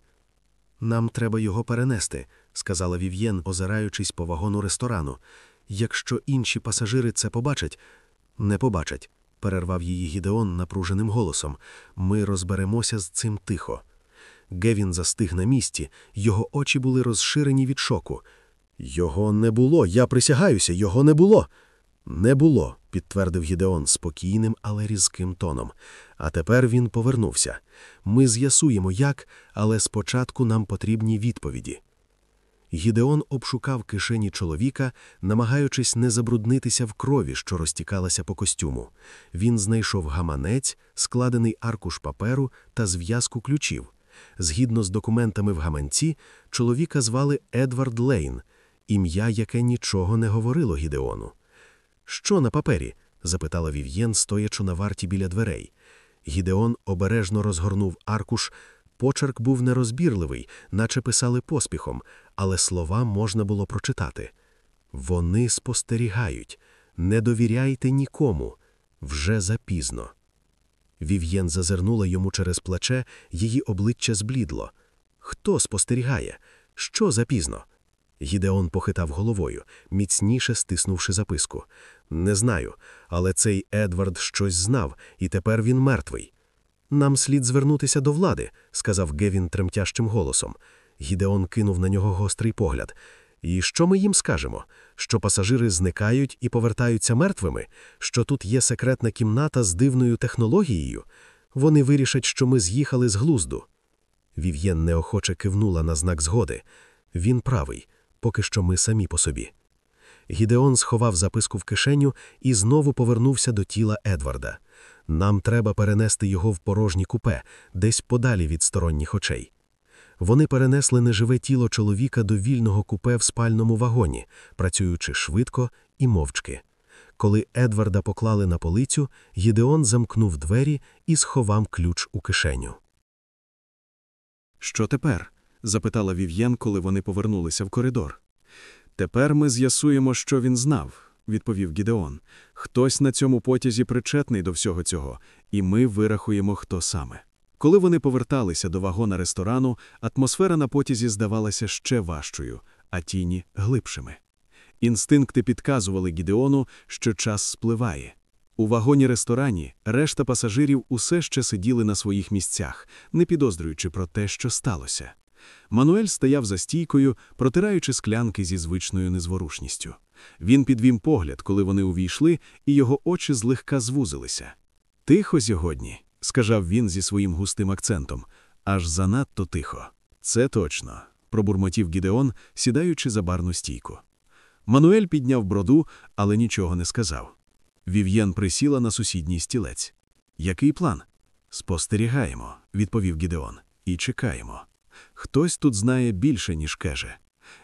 Нам треба його перенести, сказала Вів'єн, озираючись по вагону ресторану. Якщо інші пасажири це побачать, не побачать, перервав її Гідеон напруженим голосом. Ми розберемося з цим тихо. Гевін застиг на місці, його очі були розширені від шоку. Його не було, я присягаюся, його не було. Не було, підтвердив Гідеон спокійним, але різким тоном. А тепер він повернувся. Ми з'ясуємо, як, але спочатку нам потрібні відповіді. Гідеон обшукав кишені чоловіка, намагаючись не забруднитися в крові, що розтікалася по костюму. Він знайшов гаманець, складений аркуш паперу та зв'язку ключів. Згідно з документами в гаманці, чоловіка звали Едвард Лейн, ім'я, яке нічого не говорило Гідеону. Що на папері? запитала Вів'єн, стоячи на варті біля дверей. Гідеон обережно розгорнув аркуш. Почерк був нерозбірливий, наче писали поспіхом, але слова можна було прочитати. Вони спостерігають. Не довіряйте нікому. Вже запізно. Вів'єн зазирнула йому через плече, її обличчя зблідло. Хто спостерігає? Що запізно? Гідеон похитав головою, міцніше стиснувши записку. Не знаю, але цей Едвард щось знав, і тепер він мертвий. Нам слід звернутися до влади, сказав Гевін тремтящим голосом. Гідеон кинув на нього гострий погляд. І що ми їм скажемо? Що пасажири зникають і повертаються мертвими? Що тут є секретна кімната з дивною технологією? Вони вирішать, що ми з'їхали з глузду. Вів'єн неохоче кивнула на знак згоди. Він правий, поки що ми самі по собі. Гідеон сховав записку в кишеню і знову повернувся до тіла Едварда. Нам треба перенести його в порожнє купе, десь подалі від сторонніх очей. Вони перенесли неживе тіло чоловіка до вільного купе в спальному вагоні, працюючи швидко і мовчки. Коли Едварда поклали на полицю, Гідеон замкнув двері і сховав ключ у кишеню. Що тепер? Запитала Вів'єн, коли вони повернулися в коридор. Тепер ми з'ясуємо, що він знав, відповів Гідеон. Хтось на цьому потязі причетний до всього цього, і ми вирахуємо, хто саме. Коли вони поверталися до вагона ресторану, атмосфера на потязі здавалася ще важчою, а тіні глибшими. Інстинкти підказували Гідеону, що час спливає. У вагоні-ресторані решта пасажирів усе ще сиділи на своїх місцях, не підозрюючи про те, що сталося. Мануель стояв за стійкою, протираючи склянки зі звичною незворушністю. Він підвів погляд, коли вони увійшли, і його очі злегка звузилися. Тихо сьогодні, сказав він зі своїм густим акцентом, аж занадто тихо. Це точно, пробурмотів Гідеон, сідаючи за барну стійку. Мануель підняв броду, але нічого не сказав. Вів'єн присіла на сусідній стілець. Який план? Спостерігаємо, відповів Гідеон, і чекаємо. Хтось тут знає більше, ніж кеже.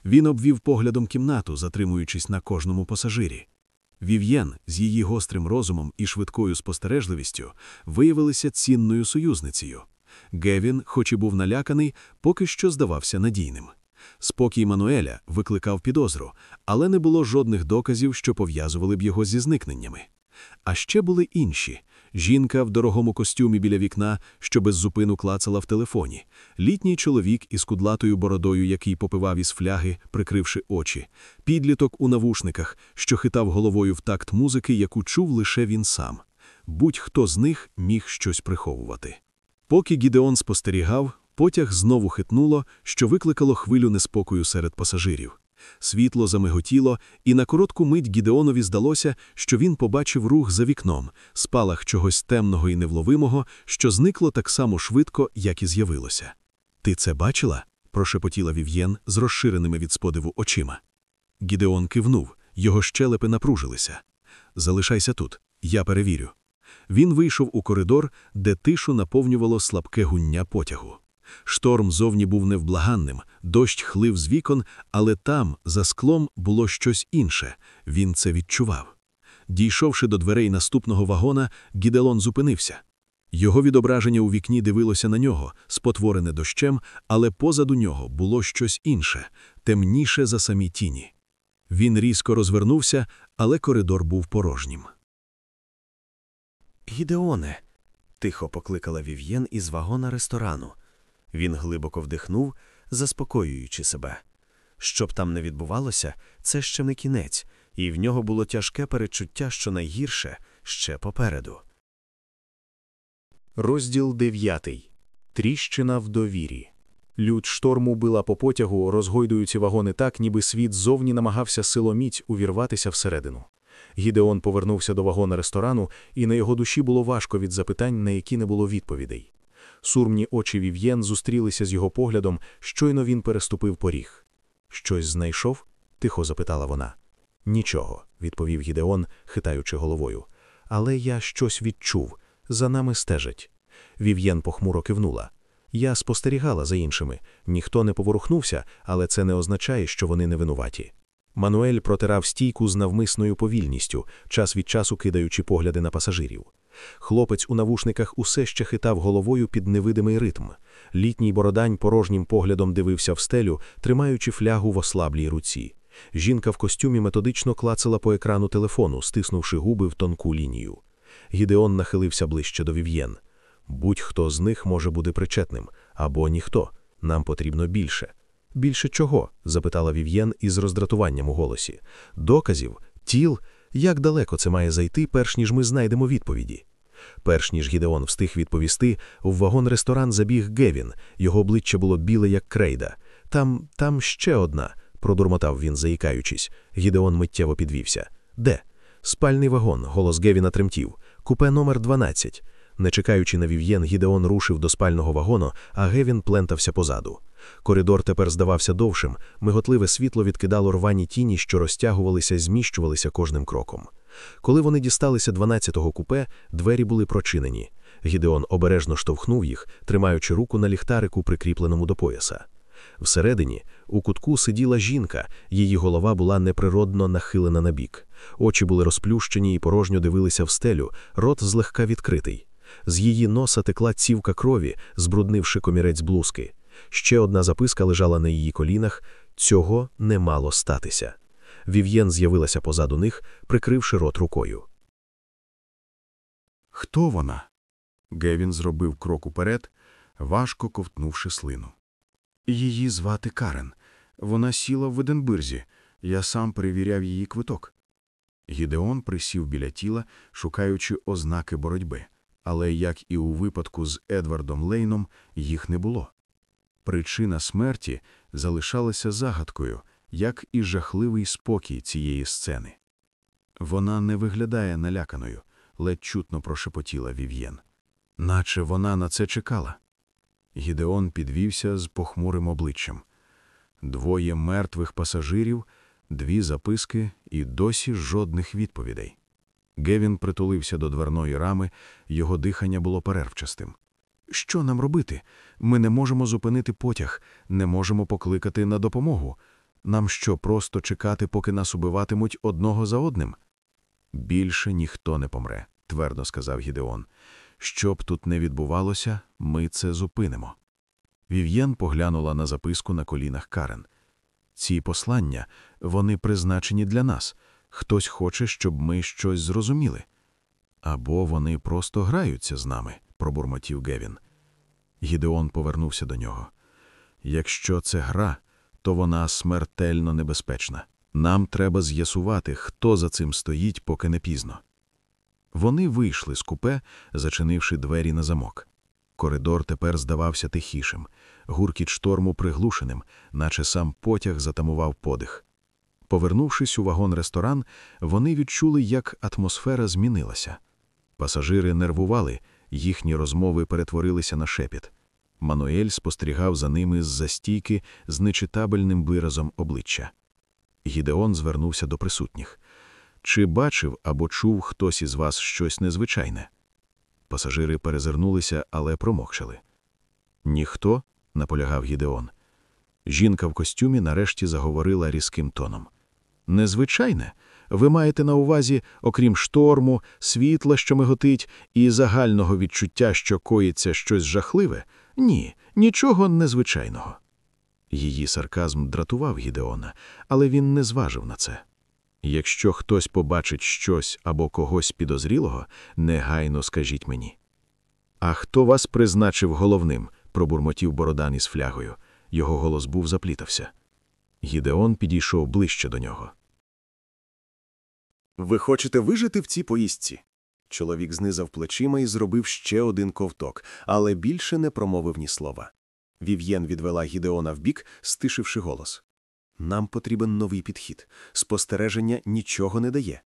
Він обвів поглядом кімнату, затримуючись на кожному пасажирі. Вів'єн з її гострим розумом і швидкою спостережливістю виявилися цінною союзницею. Гевін, хоч і був наляканий, поки що здавався надійним. Спокій Мануеля викликав підозру, але не було жодних доказів, що пов'язували б його зі зникненнями. А ще були інші. Жінка в дорогому костюмі біля вікна, що без зупину клацала в телефоні, літній чоловік із кудлатою бородою, який попивав із фляги, прикривши очі, підліток у навушниках, що хитав головою в такт музики, яку чув лише він сам. Будь-хто з них міг щось приховувати. Поки Гідеон спостерігав, потяг знову хитнуло, що викликало хвилю неспокою серед пасажирів. Світло замиготіло, і на коротку мить Гідеонові здалося, що він побачив рух за вікном, спалах чогось темного і невловимого, що зникло так само швидко, як і з'явилося. Ти це бачила? прошепотіла Вів'єн з розширеними від сподиву очима. Гідеон кивнув, його щелепи напружилися. Залишайся тут, я перевірю. Він вийшов у коридор, де тишу наповнювало слабке гуння потягу. Шторм зовні був невблаганним, дощ хлив з вікон, але там, за склом, було щось інше. Він це відчував. Дійшовши до дверей наступного вагона, Гіделон зупинився. Його відображення у вікні дивилося на нього, спотворене дощем, але позаду нього було щось інше, темніше за самі тіні. Він різко розвернувся, але коридор був порожнім. Гідеоне, тихо покликала Вів'єн із вагона ресторану. Він глибоко вдихнув, заспокоюючи себе. Що б там не відбувалося, це ще не кінець, і в нього було тяжке перечуття, що найгірше ще попереду. Розділ 9. Тріщина в довірі. Лють шторму била по потягу, розгойдуючи вагони так, ніби світ ззовні намагався силоміць увірватися всередину. Гідеон повернувся до вагона ресторану, і на його душі було важко від запитань, на які не було відповідей. Сурмні очі Вів'єн зустрілися з його поглядом, щойно він переступив поріг. Щось знайшов? тихо запитала вона. Нічого, відповів Гідеон, хитаючи головою. Але я щось відчув. За нами стежать. Вів'єн похмуро кивнула. Я спостерігала за іншими. Ніхто не поворухнувся, але це не означає, що вони не винуваті. Мануель протирав стійку з навмисною повільністю, час від часу кидаючи погляди на пасажирів. Хлопець у навушниках усе ще хитав головою під невидимий ритм. Літній бородань порожнім поглядом дивився в стелю, тримаючи флягу в ослаблій руці. Жінка в костюмі методично клацала по екрану телефону, стиснувши губи в тонку лінію. Гідеон нахилився ближче до Вів'єн. Будь-хто з них може бути причетним, або ніхто. Нам потрібно більше. Більше чого? запитала Вів'єн із роздратуванням у голосі. Доказів, тіл, як далеко це має зайти, перш ніж ми знайдемо відповіді. Перш ніж Гідеон встиг відповісти, в вагон-ресторан забіг Гевін, його обличчя було біле, як крейда. Там, там ще одна, продурмотав він, заїкаючись. Гідеон миттєво підвівся. Де? Спальний вагон, голос Гевіна тремтів. Купе номер 12. Не чекаючи на Вів'єн, Гідеон рушив до спального вагону, а Гевін плентався позаду. Коридор тепер здавався довшим, миготливе світло відкидало рвані тіні, що розтягувалися, зміщувалися кожним кроком. Коли вони дісталися 12-го купе, двері були прочинені. Гідеон обережно штовхнув їх, тримаючи руку на ліхтарику, прикріпленому до пояса. Всередині, у кутку сиділа жінка, її голова була неприродно нахилена на бік. Очі були розплющені і порожньо дивилися в стелю, рот злегка відкритий. З її носа текла цівка крові, збруднивши комірець блузки. Ще одна записка лежала на її колінах цього не мало статися. Вів'єн з'явилася позаду них, прикривши рот рукою. Хто вона? Гевін зробив крок уперед, важко ковтнувши слину. Її звати Карен. Вона сіла в Еденбирзі. Я сам перевіряв її квиток. Гідеон присів біля тіла, шукаючи ознаки боротьби. Але, як і у випадку з Едвардом Лейном, їх не було. Причина смерті залишалася загадкою, як і жахливий спокій цієї сцени. Вона не виглядає наляканою, ледь чутно прошепотіла Вів'єн. Наче вона на це чекала. Гідеон підвівся з похмурим обличчям. Двоє мертвих пасажирів, дві записки і досі жодних відповідей. Гевін притулився до дверної рами, його дихання було перервчастим. Що нам робити? Ми не можемо зупинити потяг, не можемо покликати на допомогу. Нам що, просто чекати, поки нас убиватимуть одного за одним? Більше ніхто не помре, твердо сказав Гідеон. Що б тут не відбувалося, ми це зупинимо. Вів'єн поглянула на записку на колінах Карен. Ці послання, вони призначені для нас. Хтось хоче, щоб ми щось зрозуміли. Або вони просто граються з нами, пробурмотів Гевін. Гідеон повернувся до нього. Якщо це гра, то вона смертельно небезпечна. Нам треба з'ясувати, хто за цим стоїть, поки не пізно. Вони вийшли з купе, зачинивши двері на замок. Коридор тепер здавався тихішим, гуркіт шторму приглушеним, наче сам потяг затамував подих. Повернувшись у вагон-ресторан, вони відчули, як атмосфера змінилася. Пасажири нервували, їхні розмови перетворилися на шепіт. Мануель спостерігав за ними з застійки з нечитабельним виразом обличчя. Гідеон звернувся до присутніх. Чи бачив або чув хтось із вас щось незвичайне? Пасажири перезирнулися, але промовчали. Ніхто, наполягав Гідеон. Жінка в костюмі нарешті заговорила різким тоном. Незвичайне? Ви маєте на увазі, окрім шторму, світла, що миготить, і загального відчуття, що коїться щось жахливе? Ні, нічого незвичайного. Її сарказм дратував Гідеона, але він не зважив на це. Якщо хтось побачить щось або когось підозрілого, негайно скажіть мені. А хто вас призначив головним? пробурмотів Бородан із флягою. Його голос був заплітався. Гідеон підійшов ближче до нього. Ви хочете вижити в цій поїздці? Чоловік знизав плечима і зробив ще один ковток, але більше не промовив ні слова. Вів'єн відвела Гідеона вбік, стишивши голос. Нам потрібен новий підхід. Спостереження нічого не дає.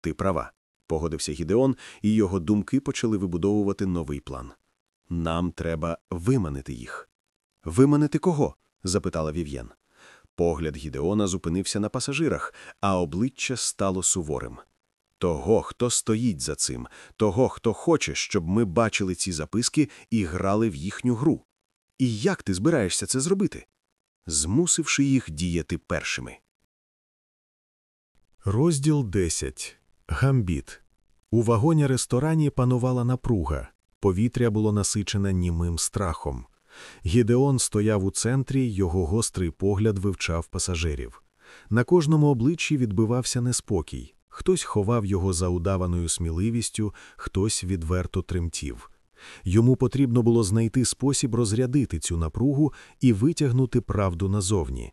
Ти права, погодився Гідеон, і його думки почали вибудовувати новий план. Нам треба виманити їх. Виманити кого? запитала Вів'єн. Погляд Гідеона зупинився на пасажирах, а обличчя стало суворим. Того, хто стоїть за цим, того, хто хоче, щоб ми бачили ці записки і грали в їхню гру. І як ти збираєшся це зробити? Змусивши їх діяти першими. Розділ 10. Гамбіт. У вагоні-ресторані панувала напруга. Повітря було насичене німим страхом. Гідеон стояв у центрі, його гострий погляд вивчав пасажирів. На кожному обличчі відбивався неспокій. Хтось ховав його за удаваною сміливістю, хтось відверто тремтів. Йому потрібно було знайти спосіб розрядити цю напругу і витягнути правду назовні.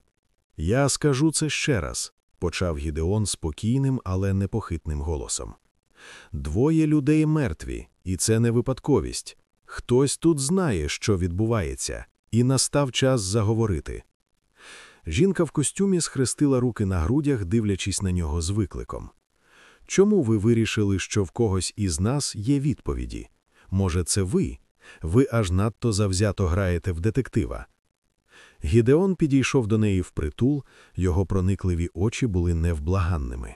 Я скажу це ще раз, почав Гідеон спокійним, але непохитним голосом. Двоє людей мертві, і це не випадковість. Хтось тут знає, що відбувається, і настав час заговорити. Жінка в костюмі схрестила руки на грудях, дивлячись на нього з викликом. Чому ви вирішили, що в когось із нас є відповіді? Може, це ви? Ви аж надто завзято граєте в детектива. Гідеон підійшов до неї впритул, його проникливі очі були невблаганними.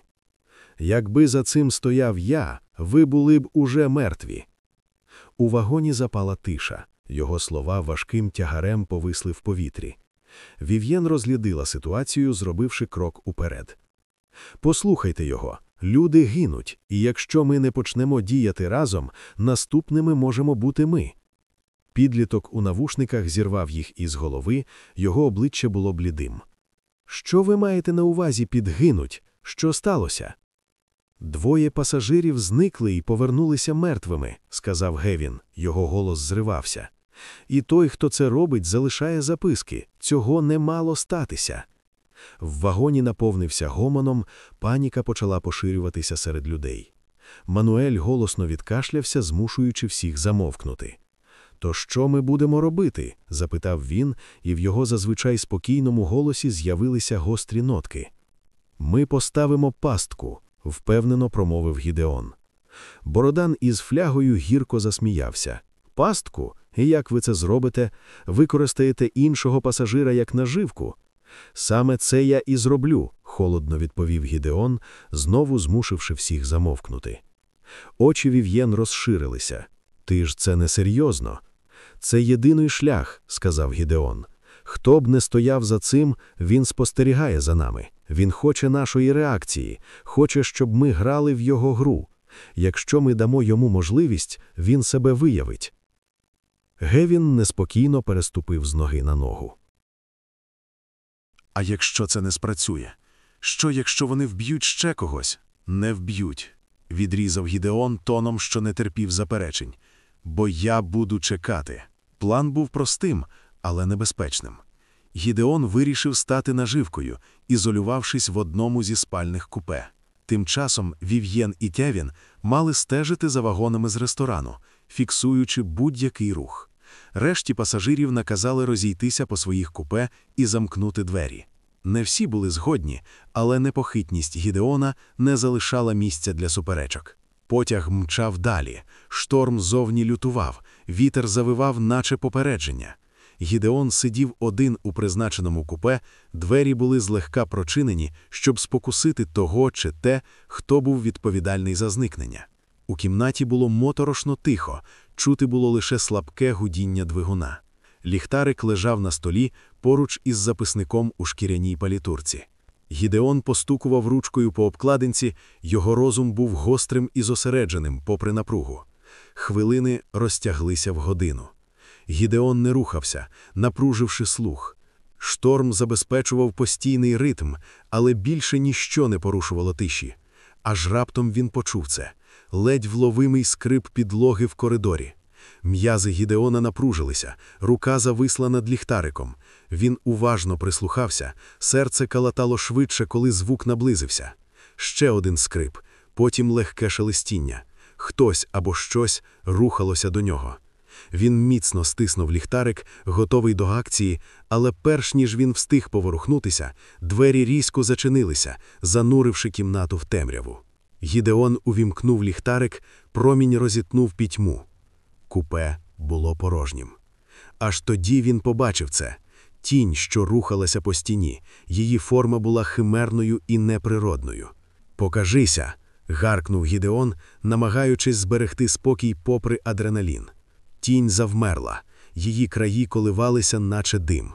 Якби за цим стояв я, ви були б уже мертві. У вагоні запала тиша, його слова важким тягарем повисли в повітрі. Вів'єн розглядила ситуацію, зробивши крок уперед. Послухайте його. Люди гинуть, і якщо ми не почнемо діяти разом, наступними можемо бути ми. Підліток у навушниках зірвав їх із голови, його обличчя було блідим. Що ви маєте на увазі під «гинуть»? Що сталося? Двоє пасажирів зникли і повернулися мертвими, сказав Гевін. Його голос зривався. І той, хто це робить, залишає записки. Цього не мало статися. В вагоні наповнився гомоном, паніка почала поширюватися серед людей. Мануель голосно відкашлявся, змушуючи всіх замовкнути. То що ми будемо робити? запитав він, і в його зазвичай спокійному голосі з'явилися гострі нотки. Ми поставимо пастку, впевнено промовив Гідеон. Бородан із флягою гірко засміявся. Пастку? Як ви це зробите? Використаєте іншого пасажира як наживку? Саме це я і зроблю, холодно відповів Гідеон, знову змушивши всіх замовкнути. Очі Вів'єн розширилися. Ти ж це несерйозно. Це єдиний шлях, сказав Гідеон. Хто б не стояв за цим, він спостерігає за нами. Він хоче нашої реакції, хоче, щоб ми грали в його гру. Якщо ми дамо йому можливість, він себе виявить. Гевін неспокійно переступив з ноги на ногу. А якщо це не спрацює? Що, якщо вони вб'ють ще когось? Не вб'ють, відрізав Гідеон тоном, що не терпів заперечень. Бо я буду чекати. План був простим, але небезпечним. Гідеон вирішив стати наживкою, ізолювавшись в одному зі спальних купе. Тим часом Вів'єн і Тявін мали стежити за вагонами з ресторану, фіксуючи будь-який рух. Решті пасажирів наказали розійтися по своїх купе і замкнути двері. Не всі були згодні, але непохитність Гідеона не залишала місця для суперечок. Потяг мчав далі, шторм зовні лютував, вітер завивав, наче попередження. Гідеон сидів один у призначеному купе, двері були злегка прочинені, щоб спокусити того чи те, хто був відповідальний за зникнення. У кімнаті було моторошно тихо, чути було лише слабке гудіння двигуна. Ліхтарик лежав на столі поруч із записником у шкіряній палітурці. Гідеон постукував ручкою по обкладинці, його розум був гострим і зосередженим, попри напругу. Хвилини розтяглися в годину. Гідеон не рухався, напруживши слух. Шторм забезпечував постійний ритм, але більше ніщо не порушувало тиші. Аж раптом він почув це ледь вловимий скрип підлоги в коридорі. М'язи Гідеона напружилися, рука зависла над ліхтариком. Він уважно прислухався, серце калатало швидше, коли звук наблизився. Ще один скрип, потім легке шелестіння. Хтось або щось рухалося до нього. Він міцно стиснув ліхтарик, готовий до акції, але перш ніж він встиг поворухнутися, двері різко зачинилися, зануривши кімнату в темряву. Гідеон увімкнув ліхтарик, промінь розітнув пітьму. Купе було порожнім. Аж тоді він побачив це. Тінь, що рухалася по стіні, її форма була химерною і неприродною. Покажися, гаркнув Гідеон, намагаючись зберегти спокій попри адреналін. Тінь завмерла, її краї коливалися, наче дим.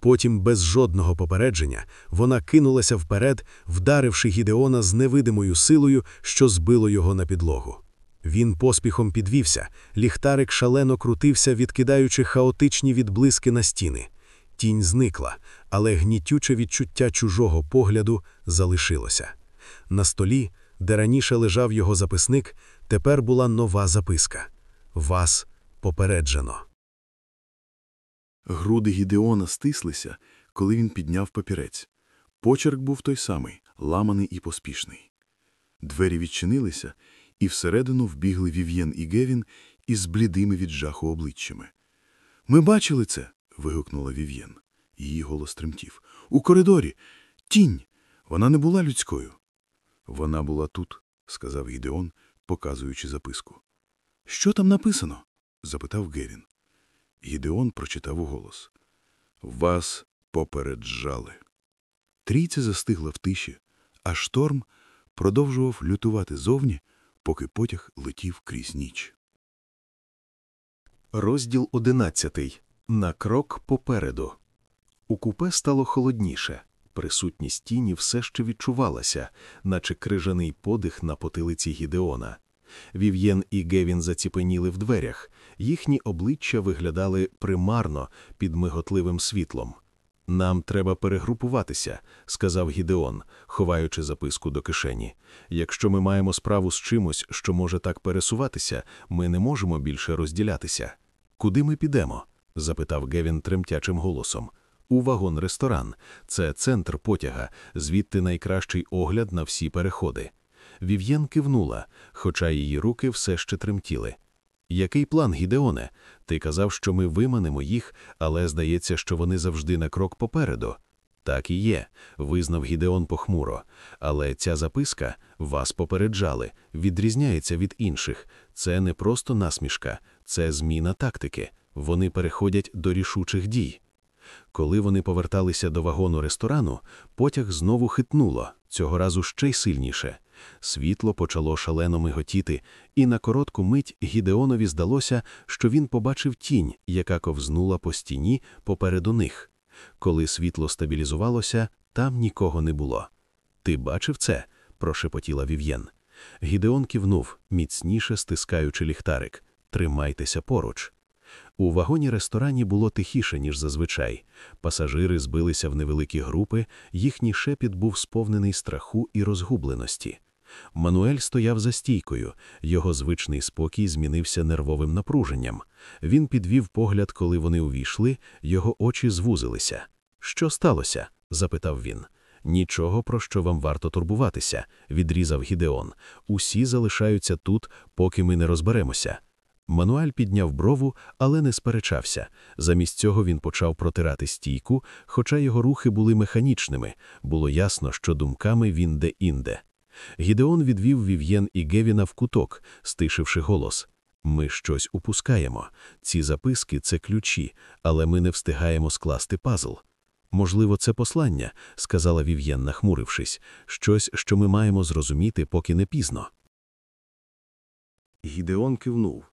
Потім, без жодного попередження, вона кинулася вперед, вдаривши Гідеона з невидимою силою, що збило його на підлогу. Він поспіхом підвівся, ліхтарик шалено крутився, відкидаючи хаотичні відблиски на стіни. Тінь зникла, але гнітюче відчуття чужого погляду залишилося. На столі, де раніше лежав його записник, тепер була нова записка. Вас попереджено. Груди Гідеона стислися, коли він підняв папірець. Почерк був той самий, ламаний і поспішний. Двері відчинилися, і всередину вбігли Вів'єн і Гевін із блідими від жаху обличчями. Ми бачили це. вигукнула Вів'єн. Її голос тремтів. У коридорі. Тінь. Вона не була людською. Вона була тут, сказав Гідеон, показуючи записку. Що там написано? Запитав Гевін. Гідеон прочитав уголос. Вас попереджали. Трійця застигла в тиші, а шторм продовжував лютувати зовні, поки потяг летів крізь ніч. Розділ одинадцятий. На крок попереду. У купе стало холодніше. Присутність тіні все ще відчувалася, наче крижаний подих на потилиці Гідеона. Вів'єн і Гевін заціпеніли в дверях. Їхні обличчя виглядали примарно під миготливим світлом. Нам треба перегрупуватися, сказав Гідеон, ховаючи записку до кишені. Якщо ми маємо справу з чимось, що може так пересуватися, ми не можемо більше розділятися. Куди ми підемо? запитав Гевін тремтячим голосом. У вагон-ресторан. Це центр потяга, звідти найкращий огляд на всі переходи. Вів'єн кивнула, хоча її руки все ще тремтіли. Який план, Гідеоне? Ти казав, що ми виманемо їх, але здається, що вони завжди на крок попереду. Так і є, визнав Гідеон похмуро. Але ця записка вас попереджали, відрізняється від інших. Це не просто насмішка, це зміна тактики. Вони переходять до рішучих дій. Коли вони поверталися до вагону ресторану, потяг знову хитнуло, цього разу ще й сильніше. Світло почало шалено миготіти, і на коротку мить Гідеонові здалося, що він побачив тінь, яка ковзнула по стіні попереду них. Коли світло стабілізувалося, там нікого не було. Ти бачив це? прошепотіла Вів'єн. Гідеон кивнув, міцніше стискаючи ліхтарик. Тримайтеся поруч. У вагоні-ресторані було тихіше, ніж зазвичай. Пасажири збилися в невеликі групи, їхній шепіт був сповнений страху і розгубленості. Мануель стояв за стійкою, його звичний спокій змінився нервовим напруженням. Він підвів погляд, коли вони увійшли, його очі звузилися. Що сталося? запитав він. Нічого, про що вам варто турбуватися, відрізав Гідеон. Усі залишаються тут, поки ми не розберемося. Мануаль підняв брову, але не сперечався. Замість цього він почав протирати стійку, хоча його рухи були механічними, було ясно, що думками він де-інде. Гідеон відвів Вів'єн і Гевіна в куток, стишивши голос. Ми щось упускаємо. Ці записки це ключі, але ми не встигаємо скласти пазл. Можливо, це послання, сказала Вів'єн, нахмурившись, щось, що ми маємо зрозуміти, поки не пізно. Гідеон кивнув.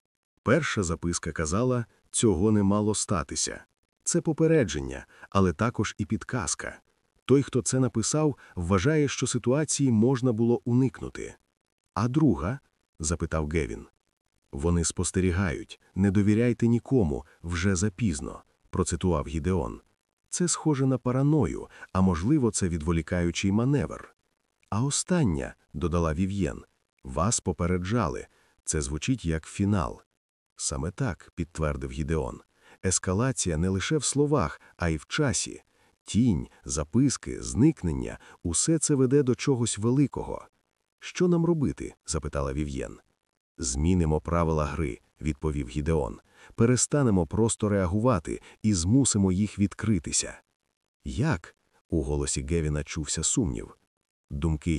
Перша записка казала, цього не мало статися. Це попередження, але також і підказка. Той, хто це написав, вважає, що ситуації можна було уникнути. А друга? запитав Гевін. Вони спостерігають, не довіряйте нікому, вже запізно, процитував Гідеон. Це схоже на параною, а можливо, це відволікаючий маневр. А остання, додала Вів'єн, вас попереджали. Це звучить як фінал. Саме так, підтвердив Гідеон. Ескалація не лише в словах, а й в часі. Тінь, записки, зникнення – усе це веде до чогось великого. Що нам робити? запитала Вів'єн. Змінимо правила гри, відповів Гідеон. Перестанемо просто реагувати і змусимо їх відкритися. Як? У голосі Гевіна чувся сумнів. Думки